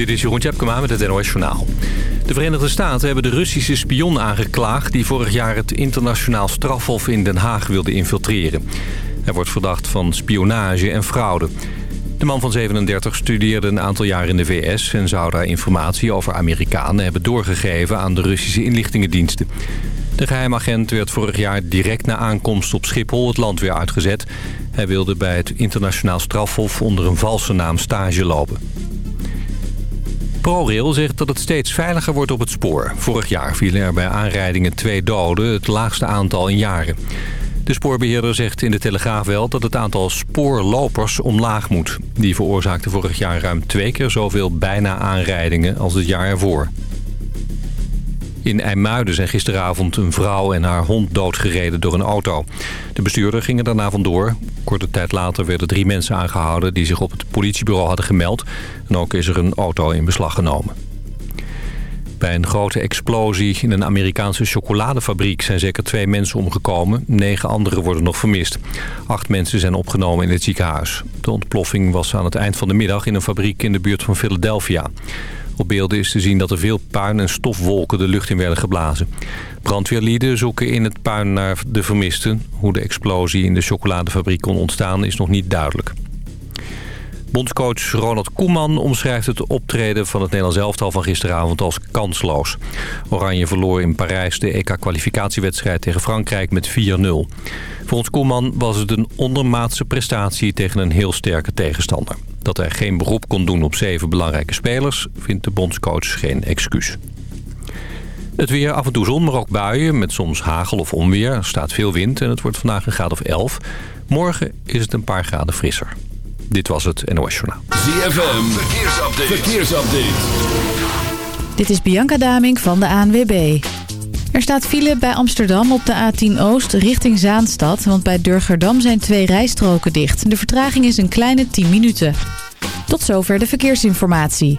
Dit is Jeroen Tjepkema met het NOS Journaal. De Verenigde Staten hebben de Russische spion aangeklaagd... die vorig jaar het internationaal strafhof in Den Haag wilde infiltreren. Hij wordt verdacht van spionage en fraude. De man van 37 studeerde een aantal jaar in de VS... en zou daar informatie over Amerikanen hebben doorgegeven... aan de Russische inlichtingendiensten. De geheimagent werd vorig jaar direct na aankomst op Schiphol het land weer uitgezet. Hij wilde bij het internationaal strafhof onder een valse naam stage lopen. ProRail zegt dat het steeds veiliger wordt op het spoor. Vorig jaar vielen er bij aanrijdingen twee doden, het laagste aantal in jaren. De spoorbeheerder zegt in de Telegraaf wel dat het aantal spoorlopers omlaag moet. Die veroorzaakten vorig jaar ruim twee keer zoveel bijna aanrijdingen als het jaar ervoor. In IJmuiden zijn gisteravond een vrouw en haar hond doodgereden door een auto. De bestuurder ging er daarna vandoor. Korte tijd later werden drie mensen aangehouden die zich op het politiebureau hadden gemeld. En ook is er een auto in beslag genomen. Bij een grote explosie in een Amerikaanse chocoladefabriek zijn zeker twee mensen omgekomen. Negen anderen worden nog vermist. Acht mensen zijn opgenomen in het ziekenhuis. De ontploffing was aan het eind van de middag in een fabriek in de buurt van Philadelphia. Op beelden is te zien dat er veel puin en stofwolken de lucht in werden geblazen. Brandweerlieden zoeken in het puin naar de vermisten. Hoe de explosie in de chocoladefabriek kon ontstaan is nog niet duidelijk. Bondscoach Ronald Koeman omschrijft het optreden van het Nederlands elftal van gisteravond als kansloos. Oranje verloor in Parijs de EK-kwalificatiewedstrijd tegen Frankrijk met 4-0. Volgens Koeman was het een ondermaatse prestatie tegen een heel sterke tegenstander. Dat hij geen beroep kon doen op zeven belangrijke spelers... vindt de bondscoach geen excuus. Het weer af en toe zon, maar ook buien met soms hagel of onweer. Er staat veel wind en het wordt vandaag een graad of 11. Morgen is het een paar graden frisser. Dit was het NOS Journaal. ZFM, verkeersupdate. verkeersupdate. Dit is Bianca Daming van de ANWB. Er staat file bij Amsterdam op de A10 Oost richting Zaanstad... want bij Durgerdam zijn twee rijstroken dicht. De vertraging is een kleine 10 minuten. Tot zover de verkeersinformatie.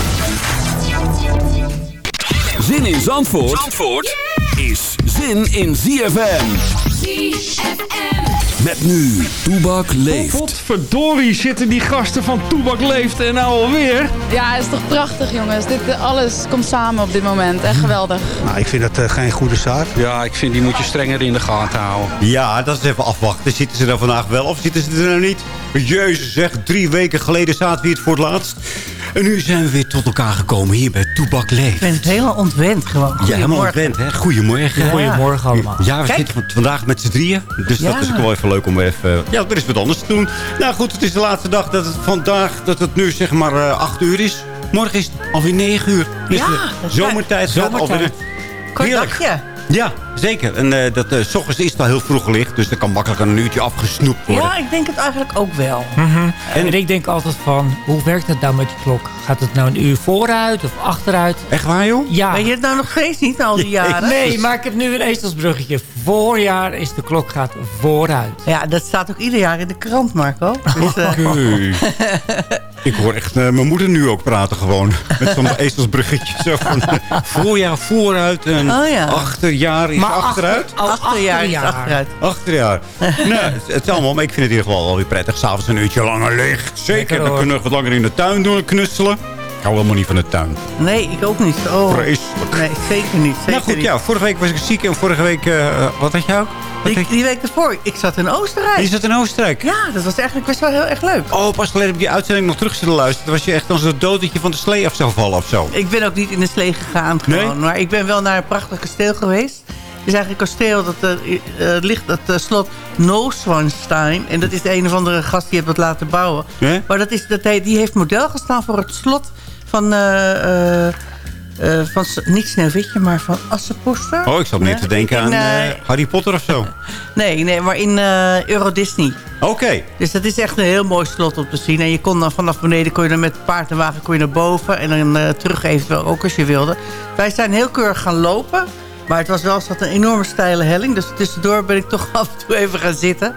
Zin in Zandvoort, Zandvoort is zin in ZFM. ZFM. Met nu, Toebak leeft. Potverdorie zitten die gasten van Toebak leeft en nou alweer. Ja, het is toch prachtig jongens. Dit, eh, alles komt samen op dit moment. Echt geweldig. Nou, ik vind dat uh, geen goede zaak. Ja, ik vind die moet je strenger in de gaten houden. Ja, dat is even afwachten. Zitten ze er vandaag wel of zitten ze er nou niet? Jezus zeg, drie weken geleden zaten we hier voor het laatst. En nu zijn we weer tot elkaar gekomen hier bij Toebak Leeft. Ik ben het helemaal ontwend gewoon. Ja, helemaal ontwend, hè? Goedemorgen. Ja. Goedemorgen allemaal. Ja, we Kijk. zitten vandaag met z'n drieën. Dus Ja. dat is ook wel even leuk om even... Ja, er is wat anders te doen. Nou goed, het is de laatste dag dat het vandaag... dat het nu zeg maar eh, acht uur is. Morgen is het alweer negen uur. Dus Ja, zomertijd gaat zomertijd. alweer... Kort dagje. Ja, zeker. En eh, dat, eh, s ochtends is het al heel vroeg licht. Dus er kan makkelijk een uurtje afgesnoept worden. Ja, ik denk het eigenlijk ook wel. En ik denk altijd van, hoe werkt het nou met die klok? Gaat het nou een uur vooruit of achteruit? Echt waar, joh? Ja. Weet je het nou nog steeds niet, na al die jaren? Nee, maar ik heb nu een ezelsbruggetje. Voorjaar is de klok gaat vooruit. Ja, dat staat ook ieder jaar in de krant, Marco. Dus, eh, Oké. Ik hoor echt eh, mijn moeder nu ook praten gewoon. Met zo'n ezelsbruggetje. Zo van voorjaar vooruit en Oh ja. achterjaar is achteruit. Achter, oh, achterjaar is achterjaar. achteruit. Achterjaar. nou, het, het is allemaal, maar ik vind het in ieder geval wel weer prettig. S'avonds een uurtje langer licht. Zeker, Lekker, dan kunnen we wat langer in de tuin doen en knutselen. Ik hou helemaal niet van de tuin. Nee, ik ook niet. Oh. Vreselijk. Nee, zeker niet. Zeker nou goed, niet. ja, vorige week was ik ziek en vorige week... eh, wat had je ook? Die, had je? die week ervoor, ik zat in Oostenrijk. Je zat in Oostenrijk. Ja, dat was eigenlijk best wel heel erg leuk. Oh, pas geleden heb ik die uitzending nog terug zitten luisteren. Was je echt als een dood dat je van de slee af zou vallen of zo. Ik ben ook niet in de slee gegaan gewoon. Nee? Maar ik ben wel naar een prachtig kasteel geweest. Het is eigenlijk een kasteel dat eh, ligt, het eh, slot Nooswanstein. En dat is de een of andere gast die heeft dat laten bouwen. Maar dat is, dat hij, die heeft model gestaan voor het slot van... eh, eh, eh, van, niet Sneeuwwitje, maar van Assepoester. Oh, ik zat meer te denken in, aan Harry Potter of zo. Nee, nee, maar in Euro Disney. Oké. Dus dat is echt een heel mooi slot om te zien. En je kon dan vanaf beneden kon je dan met paard en wagen kon je naar boven. En dan terug eventueel ook als je wilde. Wij zijn heel keurig gaan lopen. Maar het was wel zat een enorme steile helling. Dus tussendoor ben ik toch af en toe even gaan zitten.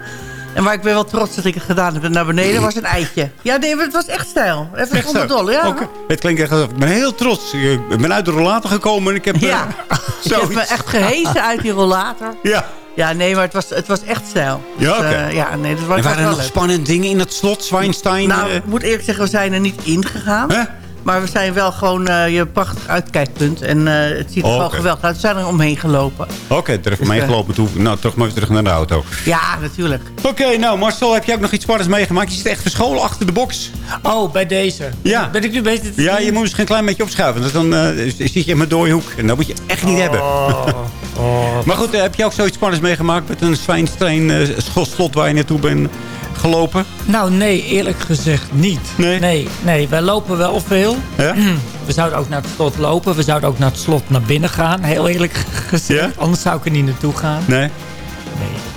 En waar ik ben wel trots dat ik het gedaan heb. Naar beneden was een eitje. Ja, nee, maar het was echt stijl. Even Echt zonder zo? dol, ja. Het klinkt echt alsof ik ben heel trots. Ik ben uit de rollator gekomen en ik heb... eh, Ja, ik heb me echt gehezen uit die rollator. Ja. Ja, nee, maar het was, het was echt stijl. Ja, Dus, oké. eh, ja, nee, dat was, En was waren er nog leuk. spannende dingen in het slot, Zwijnstein? Nou, eh? ik moet eerlijk zeggen, we zijn er niet ingegaan. Hè? Maar we zijn wel gewoon eh, je prachtig uitkijkpunt. En eh, het ziet er Oh, wel geweldig uit. We zijn er omheen gelopen. Oké, er even Dus, meegelopen toe. Nou, toch maar weer terug naar de auto. Ja, natuurlijk. Oké, nou Marcel, heb jij ook nog iets spannends meegemaakt? Je zit echt verscholen achter de box. Oh, bij deze. Ja. Ben ik nu bezig te Ja, je moet misschien een klein beetje opschuiven. Dus dan eh, zit je in mijn dode hoek. En dat moet je echt niet hebben. Oh, oh. Maar goed, heb je ook zoiets spannends meegemaakt... met een Zwijnstein eh, slot waar je naartoe bent gelopen? Nou, nee, eerlijk gezegd niet. Nee? Nee, nee wij lopen wel veel. Ja? We zouden ook naar het slot lopen. We zouden ook naar het slot naar binnen gaan. Heel eerlijk gezegd. Ja? Anders zou ik er niet naartoe gaan. Nee? Nee,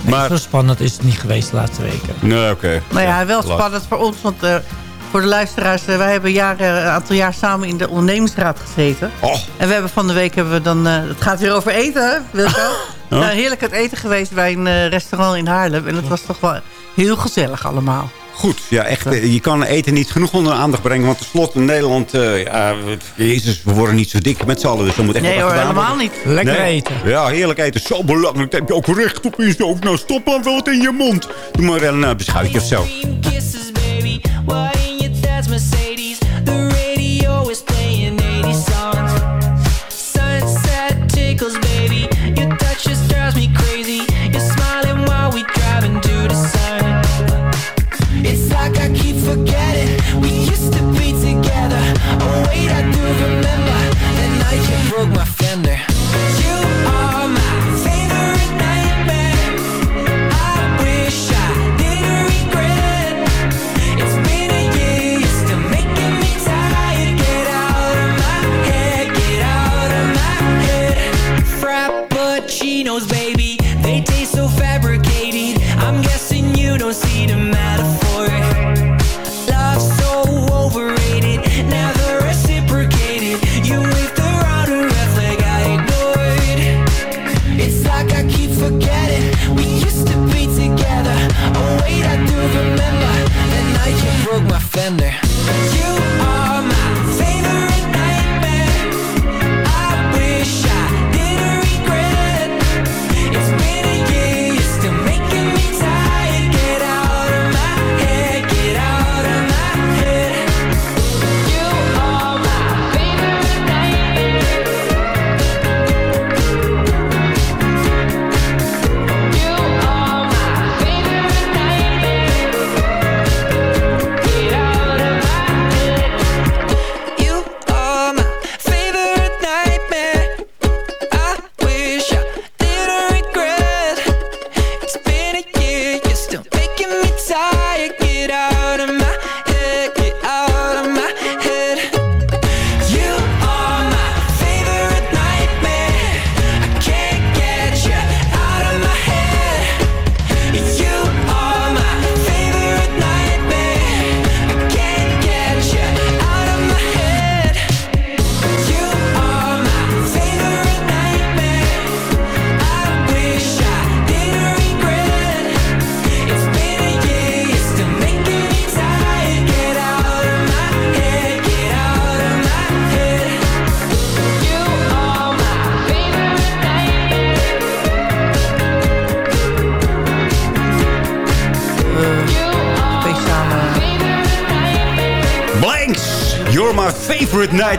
nee Maar- zo spannend is het niet geweest de laatste weken. Nee, oké. Nou ja, wel last. spannend voor ons. Want eh, voor de luisteraars, eh, wij hebben jaren, een aantal jaar samen in de ondernemingsraad gezeten. Oh, En we hebben van de week hebben we dan... eh, het gaat weer over eten, hè, Wilco? Nou, heerlijk het eten geweest bij een eh, restaurant in Haarlem. En het was toch wel heel gezellig allemaal. goed. Ja, echt. eh, Je kan eten niet genoeg onder de aandacht brengen. Want tenslotte in Nederland... eh, ja, jezus, we worden niet zo dik met z'n allen. Dus er moet echt Nee wat hoor, gedaan helemaal worden. niet. Lekker Nee. eten. Ja, heerlijk eten. Zo belangrijk. Daar heb je ook recht op in zo. Nou, stop dan wel wat in je mond. Doe maar een eh, beschuitje of zo. Remember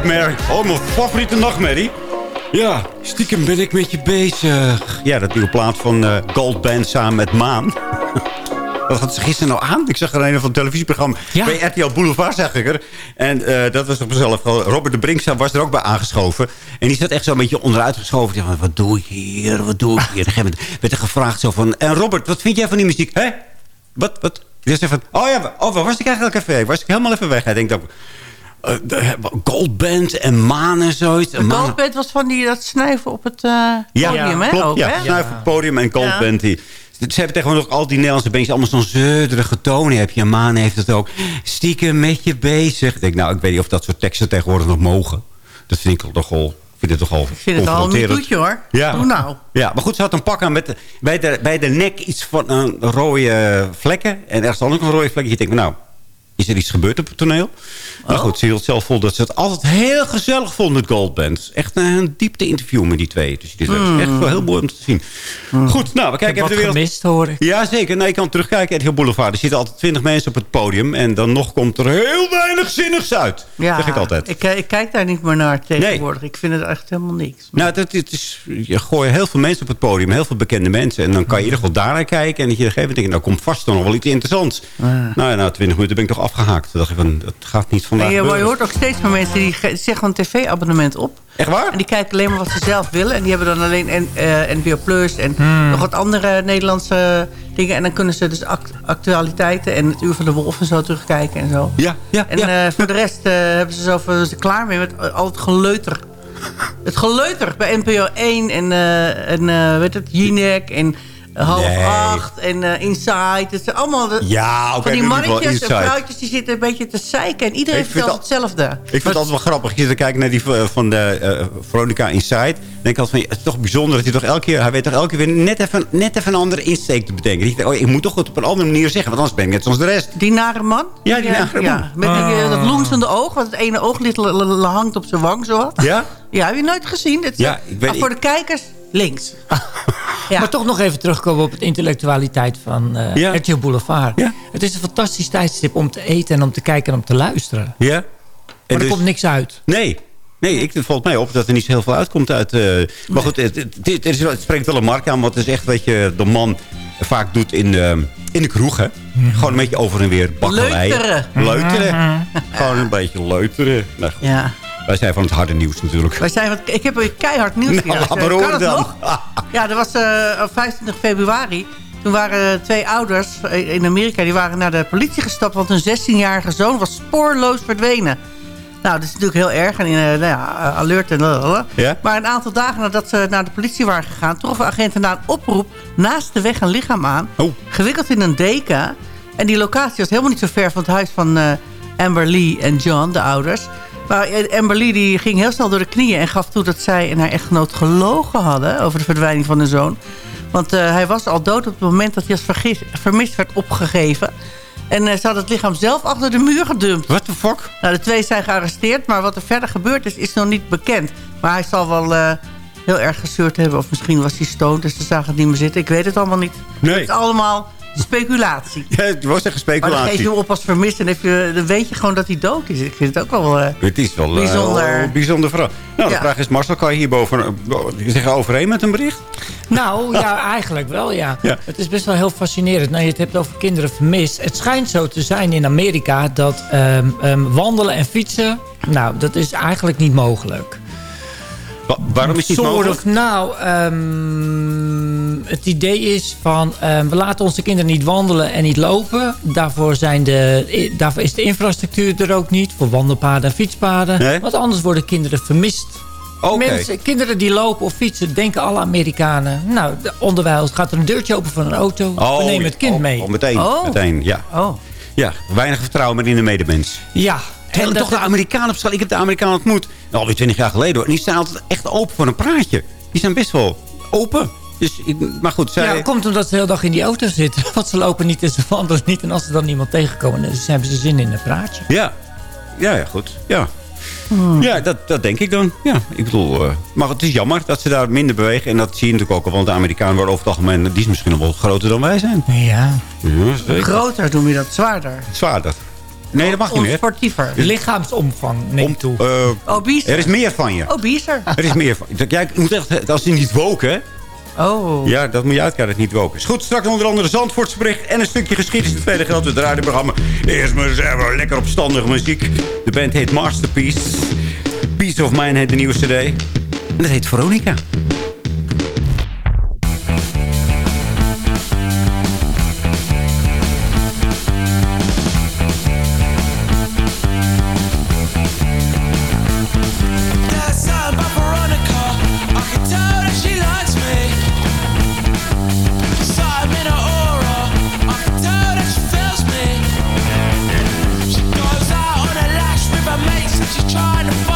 nightmare. Oh, mijn favoriete nachtmerrie. Ja, stiekem ben ik met je bezig. Ja, dat nieuwe plaat van eh, Gold Band samen met Maan. Wat had ze gisteren nou aan? Ik zag er een van het televisieprogramma. Ja. Bij RTL Boulevard zag ik er. En eh, dat was op mezelf. Robert de Brinkza was er ook bij aangeschoven. En die zat echt zo een beetje onderuit geschoven. Die van, wat doe ik hier? Wat doe ik hier? Op een gegeven moment werd er gevraagd zo van... En Robert, wat vind jij van die muziek? Hè? Wat? Wat? Die zei van, oh ja, oh, waar was ik eigenlijk even? Was ik helemaal even weg? Hij denkt ook... eh, Goldband en Maan en zoiets. En De Maan- Goldband was van die, dat snuiven op het eh, Ja, podium, hè? ook, ja, hè? Snuif op het podium en Goldband. Die, ze hebben tegenwoordig al die Nederlandse bandjes allemaal zo'n zeurderige toon. Heb je, Maan heeft het ook. Stiekem met je bezig. Ik denk, nou, ik weet niet of dat soort teksten tegenwoordig nog mogen. Dat vind ik toch wel... Ik vind het toch al Ik vind het al een toetje, hoor. Ja. Doe nou. Ja, maar goed, ze had een pak aan met bij, de, bij de nek iets van een rode vlekken. En ergens anders ook een rode vlekje. Je denkt, nou, is er iets gebeurd op het toneel? Maar Oh. goed, ze hield zelf vol dat ze het altijd heel gezellig vond met Goldband. Echt een, een diepte interview met die twee. Dus dit is Hmm. echt wel heel mooi om te zien. Goed, nou, we kijken Ik heb even wat de wereld. gemist, hoor ik. Ja, zeker. Nou, je kan terugkijken. Edgar Boulevard. Er zitten altijd twintig mensen op het podium. En dan nog komt er heel weinig zinnigs uit. Ja, zeg ik altijd. Ik, eh, ik kijk daar niet meer naar tegenwoordig. Ik vind het echt helemaal niks. Nou, dat, het is, je gooit heel veel mensen op het podium. Heel veel bekende mensen. En dan kan je in ieder geval daar naar kijken. En dat je op een gegeven moment denkt, nou komt vast nog wel iets interessants. Nou ja, na twintig minuten ben ik toch afgehaakt. Toen dacht ik van, dat gaat niet vandaag En je, maar je gebeuren. hoort ook steeds van mensen die ge- zeggen een tv-abonnement op. Echt waar? En die kijken alleen maar wat ze zelf willen. En die hebben dan alleen N- eh, NPO Plus en Hmm. nog wat andere Nederlandse dingen. En dan kunnen ze dus act- actualiteiten en het Uur van de Wolf en zo terugkijken en zo. Ja, ja, En ja. eh, voor de rest eh, hebben ze zoveel ze klaar mee met al het geleuter. Het geleuter bij NPO 1 en, eh en eh, weet het, Jinek en half Nee. acht en eh Inside. Het zijn allemaal de, Ja, oké, van die mannetjes en vrouwtjes die zitten een beetje te zeiken. En iedereen vertelt hetzelfde. Ik vind het altijd wel grappig. Ik zit te kijken naar die eh, van de eh, Veronica Inside. Dan denk ik altijd van, ja, het is toch bijzonder dat hij toch elke keer... Hij weet toch elke keer weer net even, net even een andere insteek te bedenken. Ik, denk, oh, ik moet toch het op een andere manier zeggen, want anders ben ik net zoals de rest. Die nare man? Ja, die nare ja, man. Met die, dat loensende oog, want het ene ooglid hangt op zijn wang, zo wat. Ja? Ja, heb je nooit gezien? Het, Ja, ik weet- maar voor de kijkers, links. Ja. Maar toch nog even terugkomen op de intellectualiteit van eh Ja. RTL Boulevard. Ja. Het is een fantastisch tijdstip om te eten en om te kijken en om te luisteren. Ja? Maar er dus- komt niks uit. Nee. Nee, ik, het valt mij op dat er niet zo heel veel uitkomt uit... eh, maar goed, het, het, het, is wel- het spreekt wel een markt aan. Want het is echt wat je de man vaak doet in de, in de kroeg. Hè? Gewoon een beetje over en weer bakkelei. Leuteren. Leuteren. Gewoon een beetje leuteren. Nou, goed. Ja. Wij zijn van het harde nieuws natuurlijk. Wij zijn, wat- ik heb een keihard nieuws Nou, laat maar Kan het dan. nog? Ja, dat was eh, op 25 februari. Toen waren twee ouders eh, in Amerika... die waren naar de politie gestapt... want hun 16-jarige zoon was spoorloos verdwenen. Nou, dat is natuurlijk heel erg. En in, eh, nou ja, eh, alert en lalala. Ja? Maar een aantal dagen nadat ze naar de politie waren gegaan... troffen agenten na een oproep naast de weg een lichaam aan. Oh. Gewikkeld in een deken. En die locatie was helemaal niet zo ver van het huis van eh, Amber Lee en John, de ouders. Maar eh, Amber Lee die ging heel snel door de knieën... en gaf toe dat zij en haar echtgenoot gelogen hadden... over de verdwijning van hun zoon. Want eh, hij was al dood op het moment dat hij als vergis- vermist werd opgegeven. En eh, ze hadden het lichaam zelf achter de muur gedumpt. What the fuck? Nou, de twee zijn gearresteerd, maar wat er verder gebeurd is, is nog niet bekend. Maar hij zal wel heel erg gezeurd hebben. Of misschien was hij stoned, dus ze zagen het niet meer zitten. Ik weet het allemaal niet. Nee. Het is allemaal speculatie. Ja, het was echt een Maar dan geef speculatie. je hem op als vermist en heb je, dan weet je gewoon dat hij dood is. Ik vind het ook wel... eh, Het is wel eh, Bijzonder. bijzonder verhaal. Nou, de Ja. vraag is, Marcel, kan je hierboven uh, zeggen overeen met een bericht? Nou, ja, eigenlijk wel, ja. Ja. Het is best wel heel fascinerend. Nou, je het hebt over kinderen vermist. Het schijnt zo te zijn in Amerika dat ehm, ehm, wandelen en fietsen... Nou, dat is eigenlijk niet mogelijk. Wa- waarom is mogelijk? nou, ehm, het idee is van... ehm, we laten onze kinderen niet wandelen en niet lopen. Daarvoor, zijn de, daarvoor is de infrastructuur er ook niet. Voor wandelpaden en fietspaden. Nee? Want anders worden kinderen vermist. Oké. Mensen, kinderen die lopen of fietsen, denken alle Amerikanen... nou, de- onderwijl gaat er een deurtje open van een auto. we nemen het kind oh, mee. Oh, meteen, Oh. meteen, ja. oh. Ja, weinig vertrouwen meer in de medemens. Ja. En toch de Amerikanen op straat. Ik heb de Amerikanen ontmoet. Nou, alweer twintig jaar geleden hoor. En die staan altijd echt open voor een praatje. Die zijn best wel open. Dus, ik- maar goed, zij... ja, het komt omdat ze de hele dag in die auto zitten. Want ze lopen niet en ze wandelen niet. En als ze dan iemand tegenkomen, dan hebben ze zin in een praatje. Ja, ja, ja goed. Ja, ja dat, dat denk ik dan. Ja, ik bedoel, eh, maar het is jammer dat ze daar minder bewegen. En dat zie je natuurlijk ook al. Want de Amerikanen worden over het algemeen... die is misschien nog wel groter dan wij zijn. Ja. Ja. Groter noem je dat, zwaarder. Zwaarder. Nee, dat mag niet meer. Onsportiever. Lichaamsomvang neemt toe. Eh, Obiezer. er is meer van je. Obiezer. Er is meer van je. Ja, ik moet echt, als je niet woken, hè? Oh. Ja, dat moet je uitkijken dat niet woken is. Goed, straks onder andere Zandvoorts bericht en een stukje geschiedenis. Het tweede gedeelte, het radioprogramma. Eerst maar eens even lekker opstandige muziek. De band heet Masterpiece. Peace of Mind heet de nieuwe cd. En dat heet Veronica. trying to find.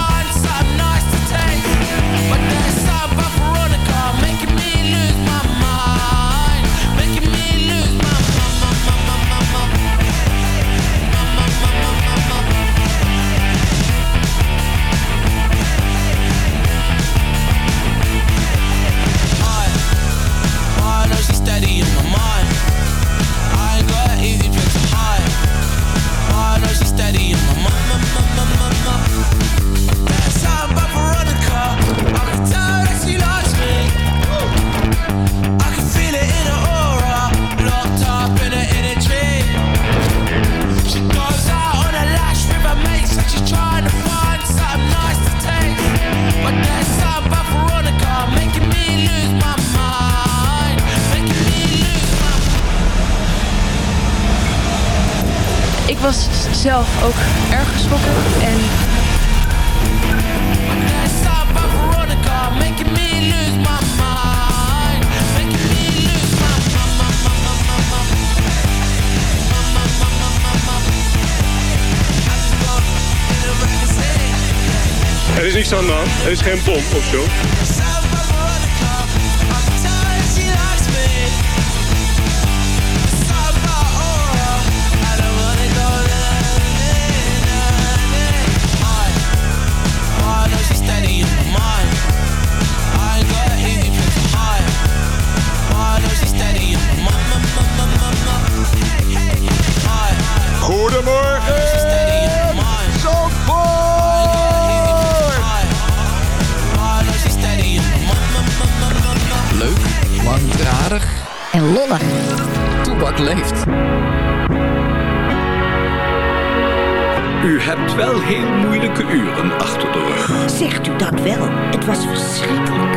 is geen bom of zo. Langdradig. En lollig. Toebak leeft. U hebt wel heel moeilijke uren achter de rug. Zegt u dat wel? Het was verschrikkelijk.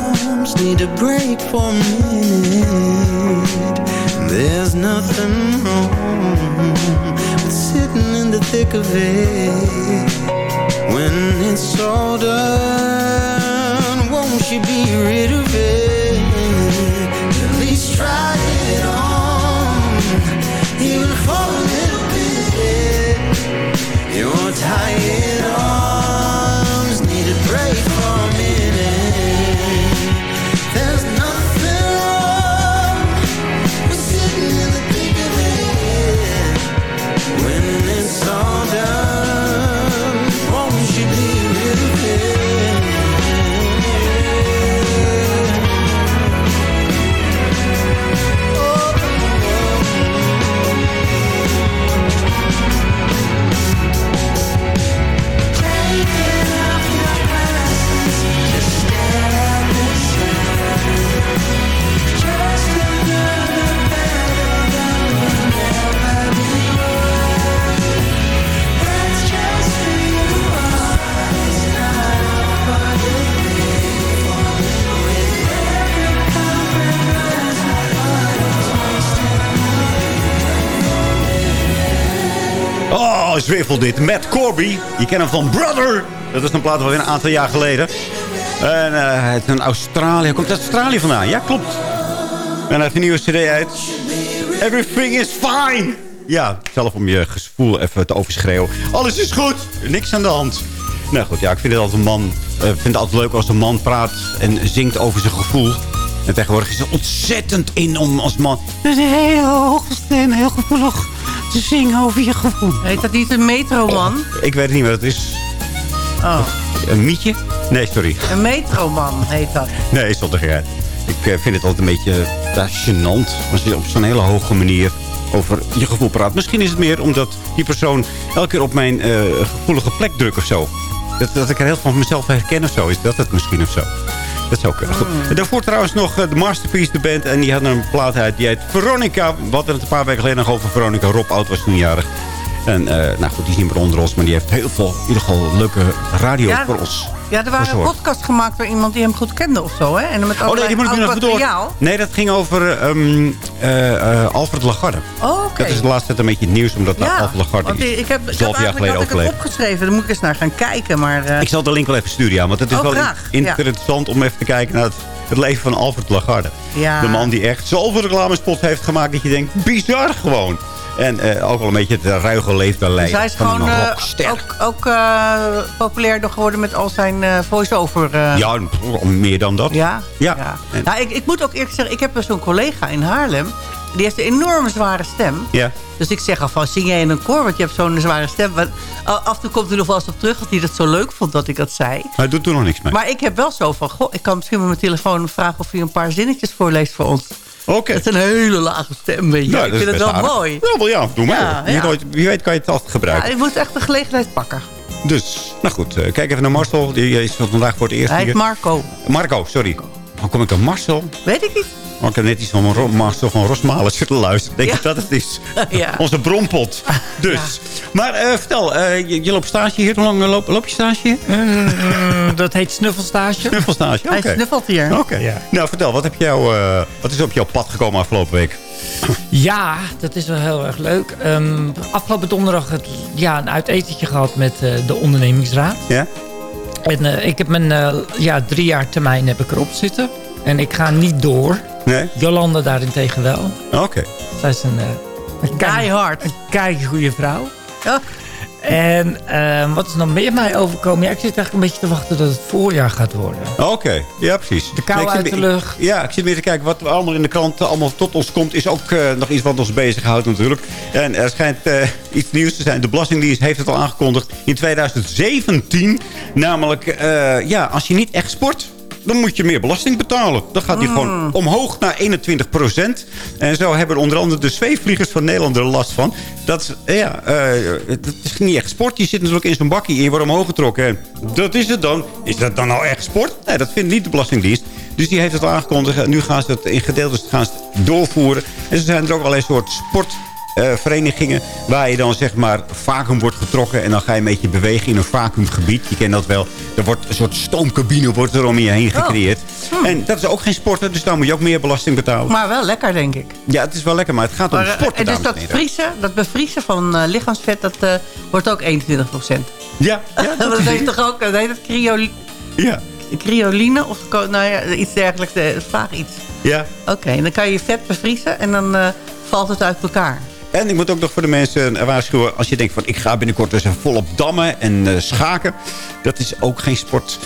arms need a break for a minute There's nothing wrong with sitting in the thick of it When it's all done, won't you be rid of it? At least try it on, even for Zwivel dit. Matt Corby. Je kent hem van Brother. Dat is een plaat alweer een aantal jaar geleden. En eh, hij is een Australië. Komt uit Australië vandaan. Ja, klopt. En hij heeft een nieuwe cd uit. Everything is fine. Ja, zelf om je gevoel even te overschreeuwen. Alles is goed. Niks aan de hand. Nou goed, ja, ik vind het altijd een man. Ik vind het altijd leuk als een man praat en zingt over zijn gevoel. En tegenwoordig is het ontzettend in om als man... Met een hele hoge stem, heel gevoelig te zingen over je gevoel. Heet dat niet een metroman? Ik weet niet wat het is. Oh, Een mietje? Nee, sorry. een metroman heet dat. Nee, is toch gekheid. Ik eh, vind het altijd een beetje uh, gênant als je op zo'n hele hoge manier over je gevoel praat. Misschien is het meer omdat die persoon elke keer op mijn eh, gevoelige plek drukt of zo. Dat, dat ik er heel veel van mezelf herken of zo. Is dat het misschien of zo? Dat zou kunnen. Goed. En daarvoor trouwens nog eh, de Masterpiece, de band. En die hadden een plaat uit. Die heet Veronica. We hadden het een paar weken geleden nog over Veronica. Rob Oud was toen jarig. En eh, nou goed, die is niet meer onder ons. Maar die heeft heel veel, in ieder geval, leuke radio Ja, voor ons. Ja, er waren verzorgd. podcasts gemaakt door iemand die hem goed kende of zo, hè? En met Oh nee, die moet ik nu nog materiaal. Nee, dat ging over ehm, eh, eh, Alfred Lagarde. Oh, oké. Dat is de laatste tijd een beetje het nieuws, omdat Ja, Alfred Lagarde is ik heb, ik heb jaar geleden had ik het overleden. opgeschreven. Daar moet ik eens naar gaan kijken, maar... eh, Ik zal de link wel even sturen, ja, want het is Oh, wel graag, in- ja. interessant om even te kijken naar het, het leven van Alfred Lagarde. Ja. De man die echt zoveel reclamespots heeft gemaakt dat je denkt, bizar gewoon. En eh, ook wel een beetje het ruige leefbaarlei dus hij is gewoon eh, ook, ook eh, populair door geworden met al zijn eh, voice-over... eh, Ja, meer dan dat. Ja? Ja. Nou, ik, ik moet ook eerlijk zeggen, ik heb zo'n collega in Haarlem. Die heeft een enorme zware stem. ja. Dus ik zeg al van, zing jij in een koor? Want je hebt zo'n zware stem. Af en toe komt hij nog wel eens op terug dat hij dat zo leuk vond dat ik dat zei. Hij doet er nog niks mee. Maar ik heb wel zo van, goh, ik kan misschien met mijn telefoon vragen of hij een paar zinnetjes voorleest voor ons. Oké. Het is een hele lage stem, weet je. Nou, ik dat vind is het wel aardig. mooi. Ja, wel ja, doe maar. Ja, Wie, ja. weet- wie weet kan je het altijd gebruiken. Ja, je moet echt de gelegenheid pakken. Dus, nou goed, eh, kijk even naar Marcel. Die is vandaag voor het eerst Hij heet hier. Marco. Marco, sorry. Hoe kom ik aan Marcel? Weet ik niet. Oh, ik heb net iets van Marcel van Rosmalen zitten luisteren. Denk Ja. ik dat het is. Ja. Onze bronpot. Dus. Maar eh, vertel, eh, je, je loopt stage hier. Hoe lang loop, loop je stage hier? Eh, dat heet snuffelstage. Snuffelstage, oké. Hij snuffelt hier. Oké. Nou, vertel, wat, heb jou, eh, wat is op jouw pad gekomen afgelopen week? Ja, dat is wel heel erg leuk. Ehm, afgelopen donderdag het, ja, een uitetentje gehad met eh, de ondernemingsraad. Ja? En eh, ik heb mijn eh, ja, drie jaar termijn heb ik erop zitten. En ik ga niet door. Nee? Jolanda daarentegen wel. Oké. Zij is een, eh een kei- Die hard. een kei goede vrouw. Ja. En ehm, wat is nog meer mij overkomen? Ja, ik zit eigenlijk een beetje te wachten dat het voorjaar gaat worden. Oké, ja precies. De kou Nee, uit de meer- lucht. Ja, ik zit weer te kijken wat allemaal in de krant allemaal tot ons komt. Is ook eh, nog iets wat ons bezighoudt natuurlijk. En er schijnt eh, iets nieuws te zijn. De Belastingdienst heeft het al aangekondigd in 2017. Namelijk, eh, ja, als je niet echt sport... Dan moet je meer belasting betalen. Dan gaat die gewoon omhoog naar 21% En zo hebben onder andere de zweefvliegers van Nederland er last van. Dat is, eh, ja, eh, het is niet echt sport. Je zit natuurlijk in zo'n bakkie en je wordt omhoog getrokken. En dat is het dan. Is dat dan nou echt sport? Nee, dat vindt niet de Belastingdienst. Dus die heeft het al aangekondigd. En Nu gaan ze het in gedeeltes gaan ze het doorvoeren. En ze zijn er ook allerlei soort sport eh, verenigingen waar je dan zeg maar vacuüm wordt getrokken en dan ga je een beetje bewegen in een vacuümgebied. Je kent dat wel. Er wordt een soort stoomcabine wordt er om je heen gecreëerd. En dat is ook geen sporten, dus daar moet je ook meer belasting betalen. Maar wel lekker, denk ik. ja, het is wel lekker, maar het gaat om Maar, eh, sporten, en dus dat en heren. vriezen, dat bevriezen van eh, lichaamsvet, dat eh, wordt ook 21 procent. Ja, ja, dat heet het. toch ook, dat heet het cryo, ja, cryoline of nou ja, iets dergelijks. eh, Vraag iets. ja. Oké, en dan kan je je vet bevriezen en dan eh, valt het uit elkaar. En ik moet ook nog voor de mensen eh, waarschuwen... als je denkt van ik ga binnenkort dus volop dammen en eh, schaken... dat is ook geen sport.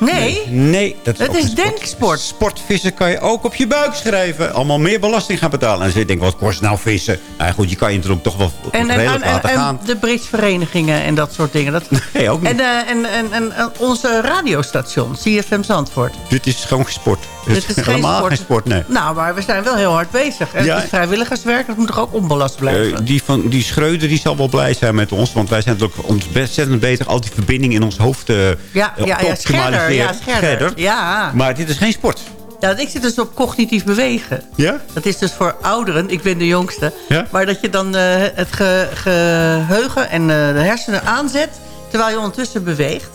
Nee, Nee, dat is, Het ook is denksport. Sportvissen kan je ook op je buik schrijven. Allemaal meer belasting gaan betalen. En dan zit je denkt, wat kost nou vissen? Nou goed, je kan je natuurlijk toch wel en, en, en, laten en gaan. de bridgeverenigingen en dat soort dingen. Dat, Nee, ook niet. en, eh, en, en, en, en onze radiostation, CFM Zandvoort. Dit is gewoon sport. Dit is geen helemaal sport. geen sport, nee. Nou, maar we zijn wel heel hard bezig. En Ja. het is vrijwilligerswerk, dat moet toch ook onbelast blijven? Eh, die, van, die Schreuder die zal wel blij zijn met ons. Want wij zijn natuurlijk ontzettend bezig. Al die verbindingen in ons hoofd eh ja, ja, ja, optimaliseren. Ja, Scherder. Ja. Maar dit is geen sport. ja, ik zit dus op cognitief bewegen. Ja? Dat is dus voor ouderen, ik ben de jongste. Ja? Maar dat je dan eh, het ge- geheugen en eh, de hersenen aanzet... terwijl je ondertussen beweegt.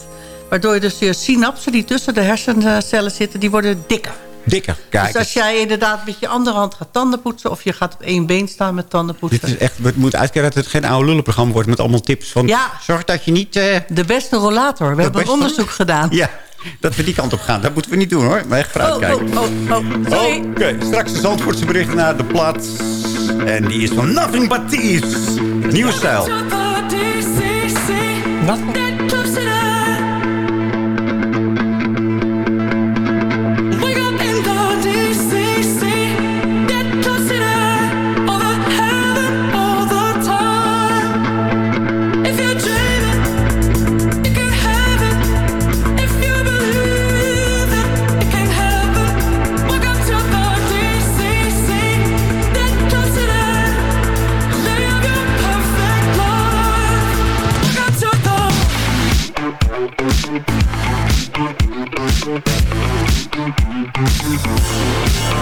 Waardoor je dus je synapsen die tussen de hersencellen zitten, die worden dikker. Dikker. Kijk, dus als jij inderdaad met je andere hand gaat tanden poetsen... of je gaat op één been staan met tanden poetsen... dit is echt, we moeten uitkijken dat het geen oude lullenprogramma wordt... met allemaal tips van... Ja. Zorg dat je niet... eh, De beste rollator. We hebben een onderzoek gedaan. ja, dat we die kant op gaan. Dat moeten we niet doen hoor. Maar echt vooruit Oh, kijken. oh, oh, oh. Sorry. Oké, straks de Zandvoortse bericht naar de plaats. En die is van Nothing But Thieves. Nieuwe stijl. Problems.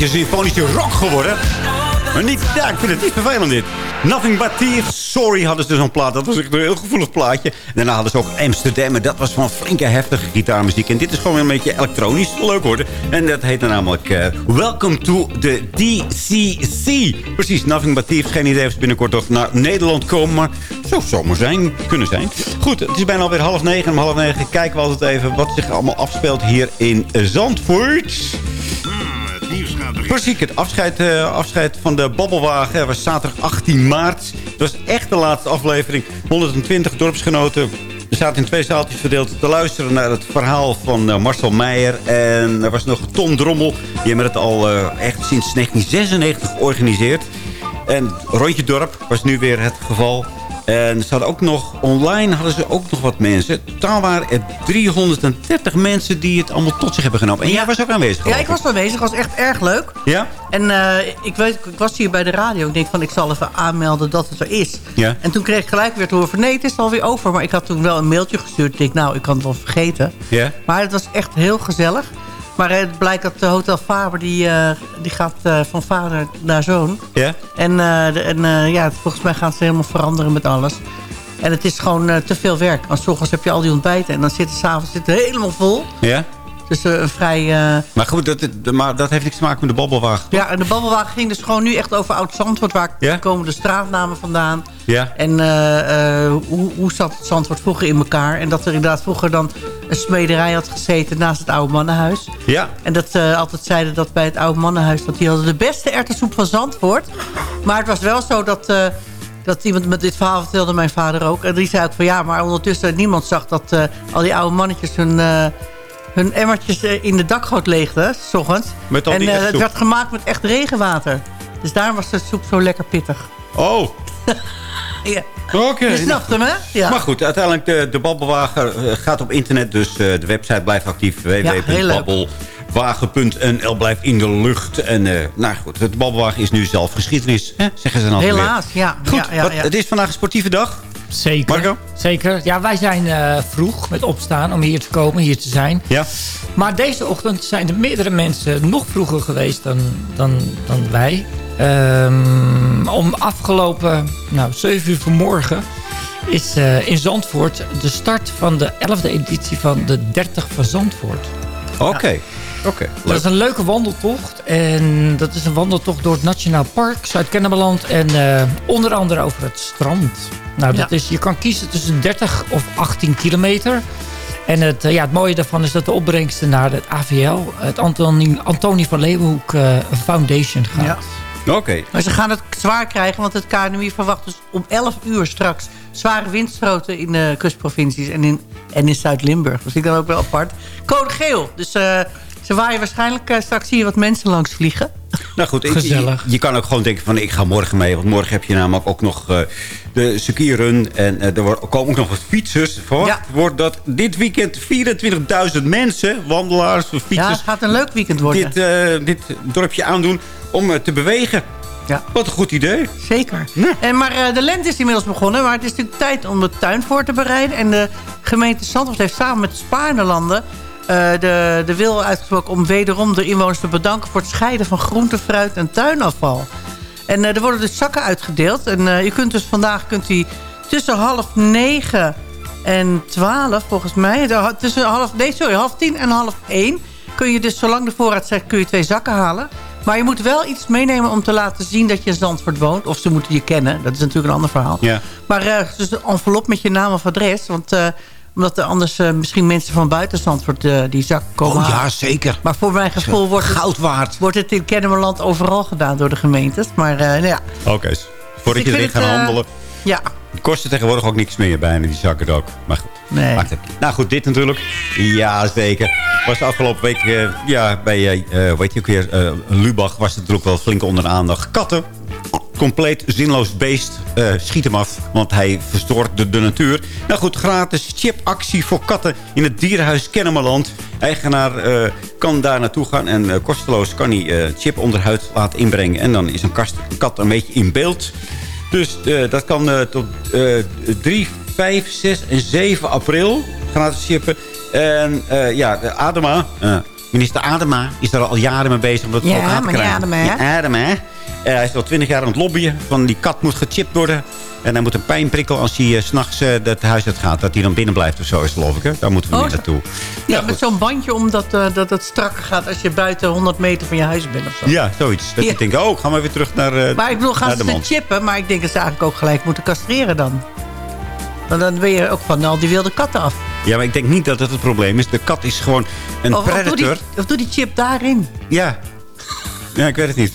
Beetje symfonische rock geworden. Maar niet, ja, ik vind het niet vervelend dit. Nothing But Thieves. Sorry hadden ze zo'n plaat. Dat was echt een heel gevoelig plaatje. Daarna hadden ze ook Amsterdam. En dat was van flinke heftige gitaarmuziek. En dit is gewoon een beetje elektronisch. Leuk hoor. En dat heet dan namelijk eh, Welcome to the DCC. Precies, Nothing But Thieves. Geen idee of ze binnenkort nog naar Nederland komen. Maar zou zomaar zijn. Kunnen zijn. Goed, het is bijna alweer half negen. Om half negen kijken we altijd even wat zich allemaal afspeelt hier in Zandvoort. Precies, het afscheid, eh, afscheid van de babbelwagen was zaterdag 18 maart. Het was echt de laatste aflevering. 120 dorpsgenoten er zaten in twee zaaltjes verdeeld te luisteren naar het verhaal van eh, Marcel Meijer. En er was nog Tom Drommel. Die hebben het al eh, echt sinds 1996 georganiseerd. En Rondje Dorp was nu weer het geval. En ze hadden ook nog, online hadden ze ook nog wat mensen. Totaal waren er 330 mensen die het allemaal tot zich hebben genomen. En jij was ook aanwezig. Ja, ik was aanwezig. Het was echt erg leuk. Ja? En eh, ik, weet, ik was hier bij de radio. Ik denk van, ik zal even aanmelden dat het er is. Ja. En toen kreeg ik gelijk weer te horen van... nee, het is alweer over. Maar ik had toen wel een mailtje gestuurd. Ik denk, nou, ik kan het wel vergeten. Ja? Maar het was echt heel gezellig. Maar het blijkt dat de Hotel Faber... die, eh, die gaat eh, van vader naar zoon. Ja? En, eh, de- en eh, ja, volgens mij gaan ze helemaal veranderen met alles. En het is gewoon eh, te veel werk. Want s ochtends heb je al die ontbijten. En dan zitten s'avonds zitten helemaal vol. Ja? Dus eh, een vrij... eh, Maar goed, dat, maar dat heeft niks te maken met de babbelwagen. ja, en de babbelwagen ging dus gewoon nu echt over Oud-Zandvoort. Waar Ja? komen de straatnamen vandaan? Ja. En eh, eh, hoe, hoe zat Zandvoort vroeger in elkaar? En dat er inderdaad vroeger dan een smederij had gezeten naast het oude mannenhuis. Ja. En dat ze altijd zeiden dat bij het oude mannenhuis... dat die hadden de beste erwtensoep van Zandvoort. Maar het was wel zo dat... eh, dat iemand met dit verhaal vertelde, mijn vader ook. En die zei ook van ja, maar ondertussen niemand zag dat eh, al die oude mannetjes hun, eh, hun emmertjes in de dakgoot leegden, s ochtends. Met al en die eh, het werd gemaakt met echt regenwater. Dus daarom was de soep zo lekker pittig. Oh, Ja. Oké. Je snapt hem, hè? Ja. Maar goed, uiteindelijk de, de babbelwagen eh, gaat op internet. Dus eh, de website blijft actief. www.babbelwagen.nl blijft in de lucht. En eh, nou goed, het babbelwagen is nu zelf geschiedenis. Hè? Zeggen ze dan Helaas, ja. Goed, ja, ja, wat- ja. het is vandaag een sportieve dag. Zeker. Marco? Zeker. Ja, wij zijn eh, vroeg met opstaan om hier te komen, hier te zijn. Ja. Maar deze ochtend zijn er meerdere mensen nog vroeger geweest dan, dan, dan wij. Ehm, om afgelopen nou, 7 uur vanmorgen is eh, in Zandvoort de start van de 11e editie van de 30 van Zandvoort. Oké. Oké, Dat is een leuke wandeltocht. En dat is een wandeltocht door het Nationaal Park, Zuid-Kennemerland. En eh, onder andere over het strand. Nou, dat Ja. is, je kan kiezen tussen 30 of 18 kilometer. En het, eh, ja, het mooie daarvan is dat de opbrengsten naar het AVL, het Antonie, Antonie van Leeuwenhoek eh, Foundation gaat. Ja. Oké. Maar ze gaan het zwaar krijgen, want het KNMI verwacht dus om 11 uur straks zware windstroten in de kustprovincies en in, en in Zuid-Limburg. Dat vind ik dan ook wel apart. Code geel. Dus eh, ze waaien waarschijnlijk eh, straks hier wat mensen langs vliegen. Nou goed, ik-. Je, je kan ook gewoon denken van ik ga morgen mee. Want morgen heb je namelijk ook nog eh, de circuitrun. En eh, er komen ook nog wat fietsers. Verwacht Ja. wordt dat dit weekend 24.000 mensen, wandelaars, Ja, fietsers... het gaat een leuk weekend worden. dit, eh, dit dorpje aandoen om eh, te bewegen. Ja. Wat een goed idee. Zeker. En, maar eh, de lente is inmiddels begonnen. Maar het is natuurlijk tijd om de tuin voor te bereiden. En de gemeente Zandvoort heeft samen met de Spaarnelanden... eh de, de wil uitgesproken om wederom de inwoners te bedanken... voor het scheiden van groente, fruit en tuinafval. En eh, er worden dus zakken uitgedeeld. En eh, je kunt dus vandaag kunt u tussen half negen en twaalf, volgens mij... tussen half, nee, sorry, half tien en half één... kun je dus, zolang de voorraad zegt, kun je twee zakken halen... Maar je moet wel iets meenemen om te laten zien dat je in Zandvoort woont. Of ze moeten je kennen. Dat is natuurlijk een ander verhaal. Ja. Maar eh, dus een envelop met je naam of adres. Want eh, omdat er anders eh, misschien mensen van buiten Zandvoort eh, die zak komen Oh ja, halen. zeker. Maar voor mijn gevoel wordt het, Goud waard. wordt het in Kennemerland overal gedaan door de gemeentes. Maar eh, nou ja. Oké. Voordat ik je erin gaat handelen. Ja, Het kost tegenwoordig ook niks meer bijna, die zakken ook. Maar goed. Nee. Maakt het. Nou goed, dit natuurlijk. Ja, zeker. Was de afgelopen week eh, ja, bij, eh weet je ook weer, eh, Lubach was het natuurlijk wel flink onder de aandacht. Katten. Compleet zinloos beest. eh schiet hem af, want hij verstoort de, de natuur. Nou goed, gratis chipactie voor katten in het dierenhuis Kennemerland. Eigenaar eh, kan daar naartoe gaan en eh, kosteloos kan hij chip onderhuid laten inbrengen. En dan is een kast, kat een beetje in beeld. Dus dat kan tot eh 3, 5, 6 en 7 april gratis shippen. En ja, de Adema, minister Adema is daar al jaren mee bezig om dat Ja, voor elkaar te krijgen. Adema, hè? Ja, Adema. Eh, hij is al 20 jaar aan het lobbyen van die kat moet gechipt worden. En hij moet een pijnprikkel als hij uh, s'nachts uh, het huis uit gaat. Dat hij dan binnen blijft of zo is geloof ik. Hè? Daar moeten we Oh, nu naartoe. ja, met zo'n bandje omdat uh, dat het strakker gaat als je buiten 100 meter van je huis bent of zo. Ja, zoiets. Dat Ja. je denkt, oh, gaan we weer terug naar Maar ik bedoel, gaan ze chippen? Maar ik denk dat ze eigenlijk ook gelijk moeten castreren dan. Want dan ben je ook van al die wilde katten af. Ja, maar ik denk niet dat dat het probleem is. De kat is gewoon een Of, of, doe predator. die, of doe die chip daarin. Ja. Ja, ik weet het niet.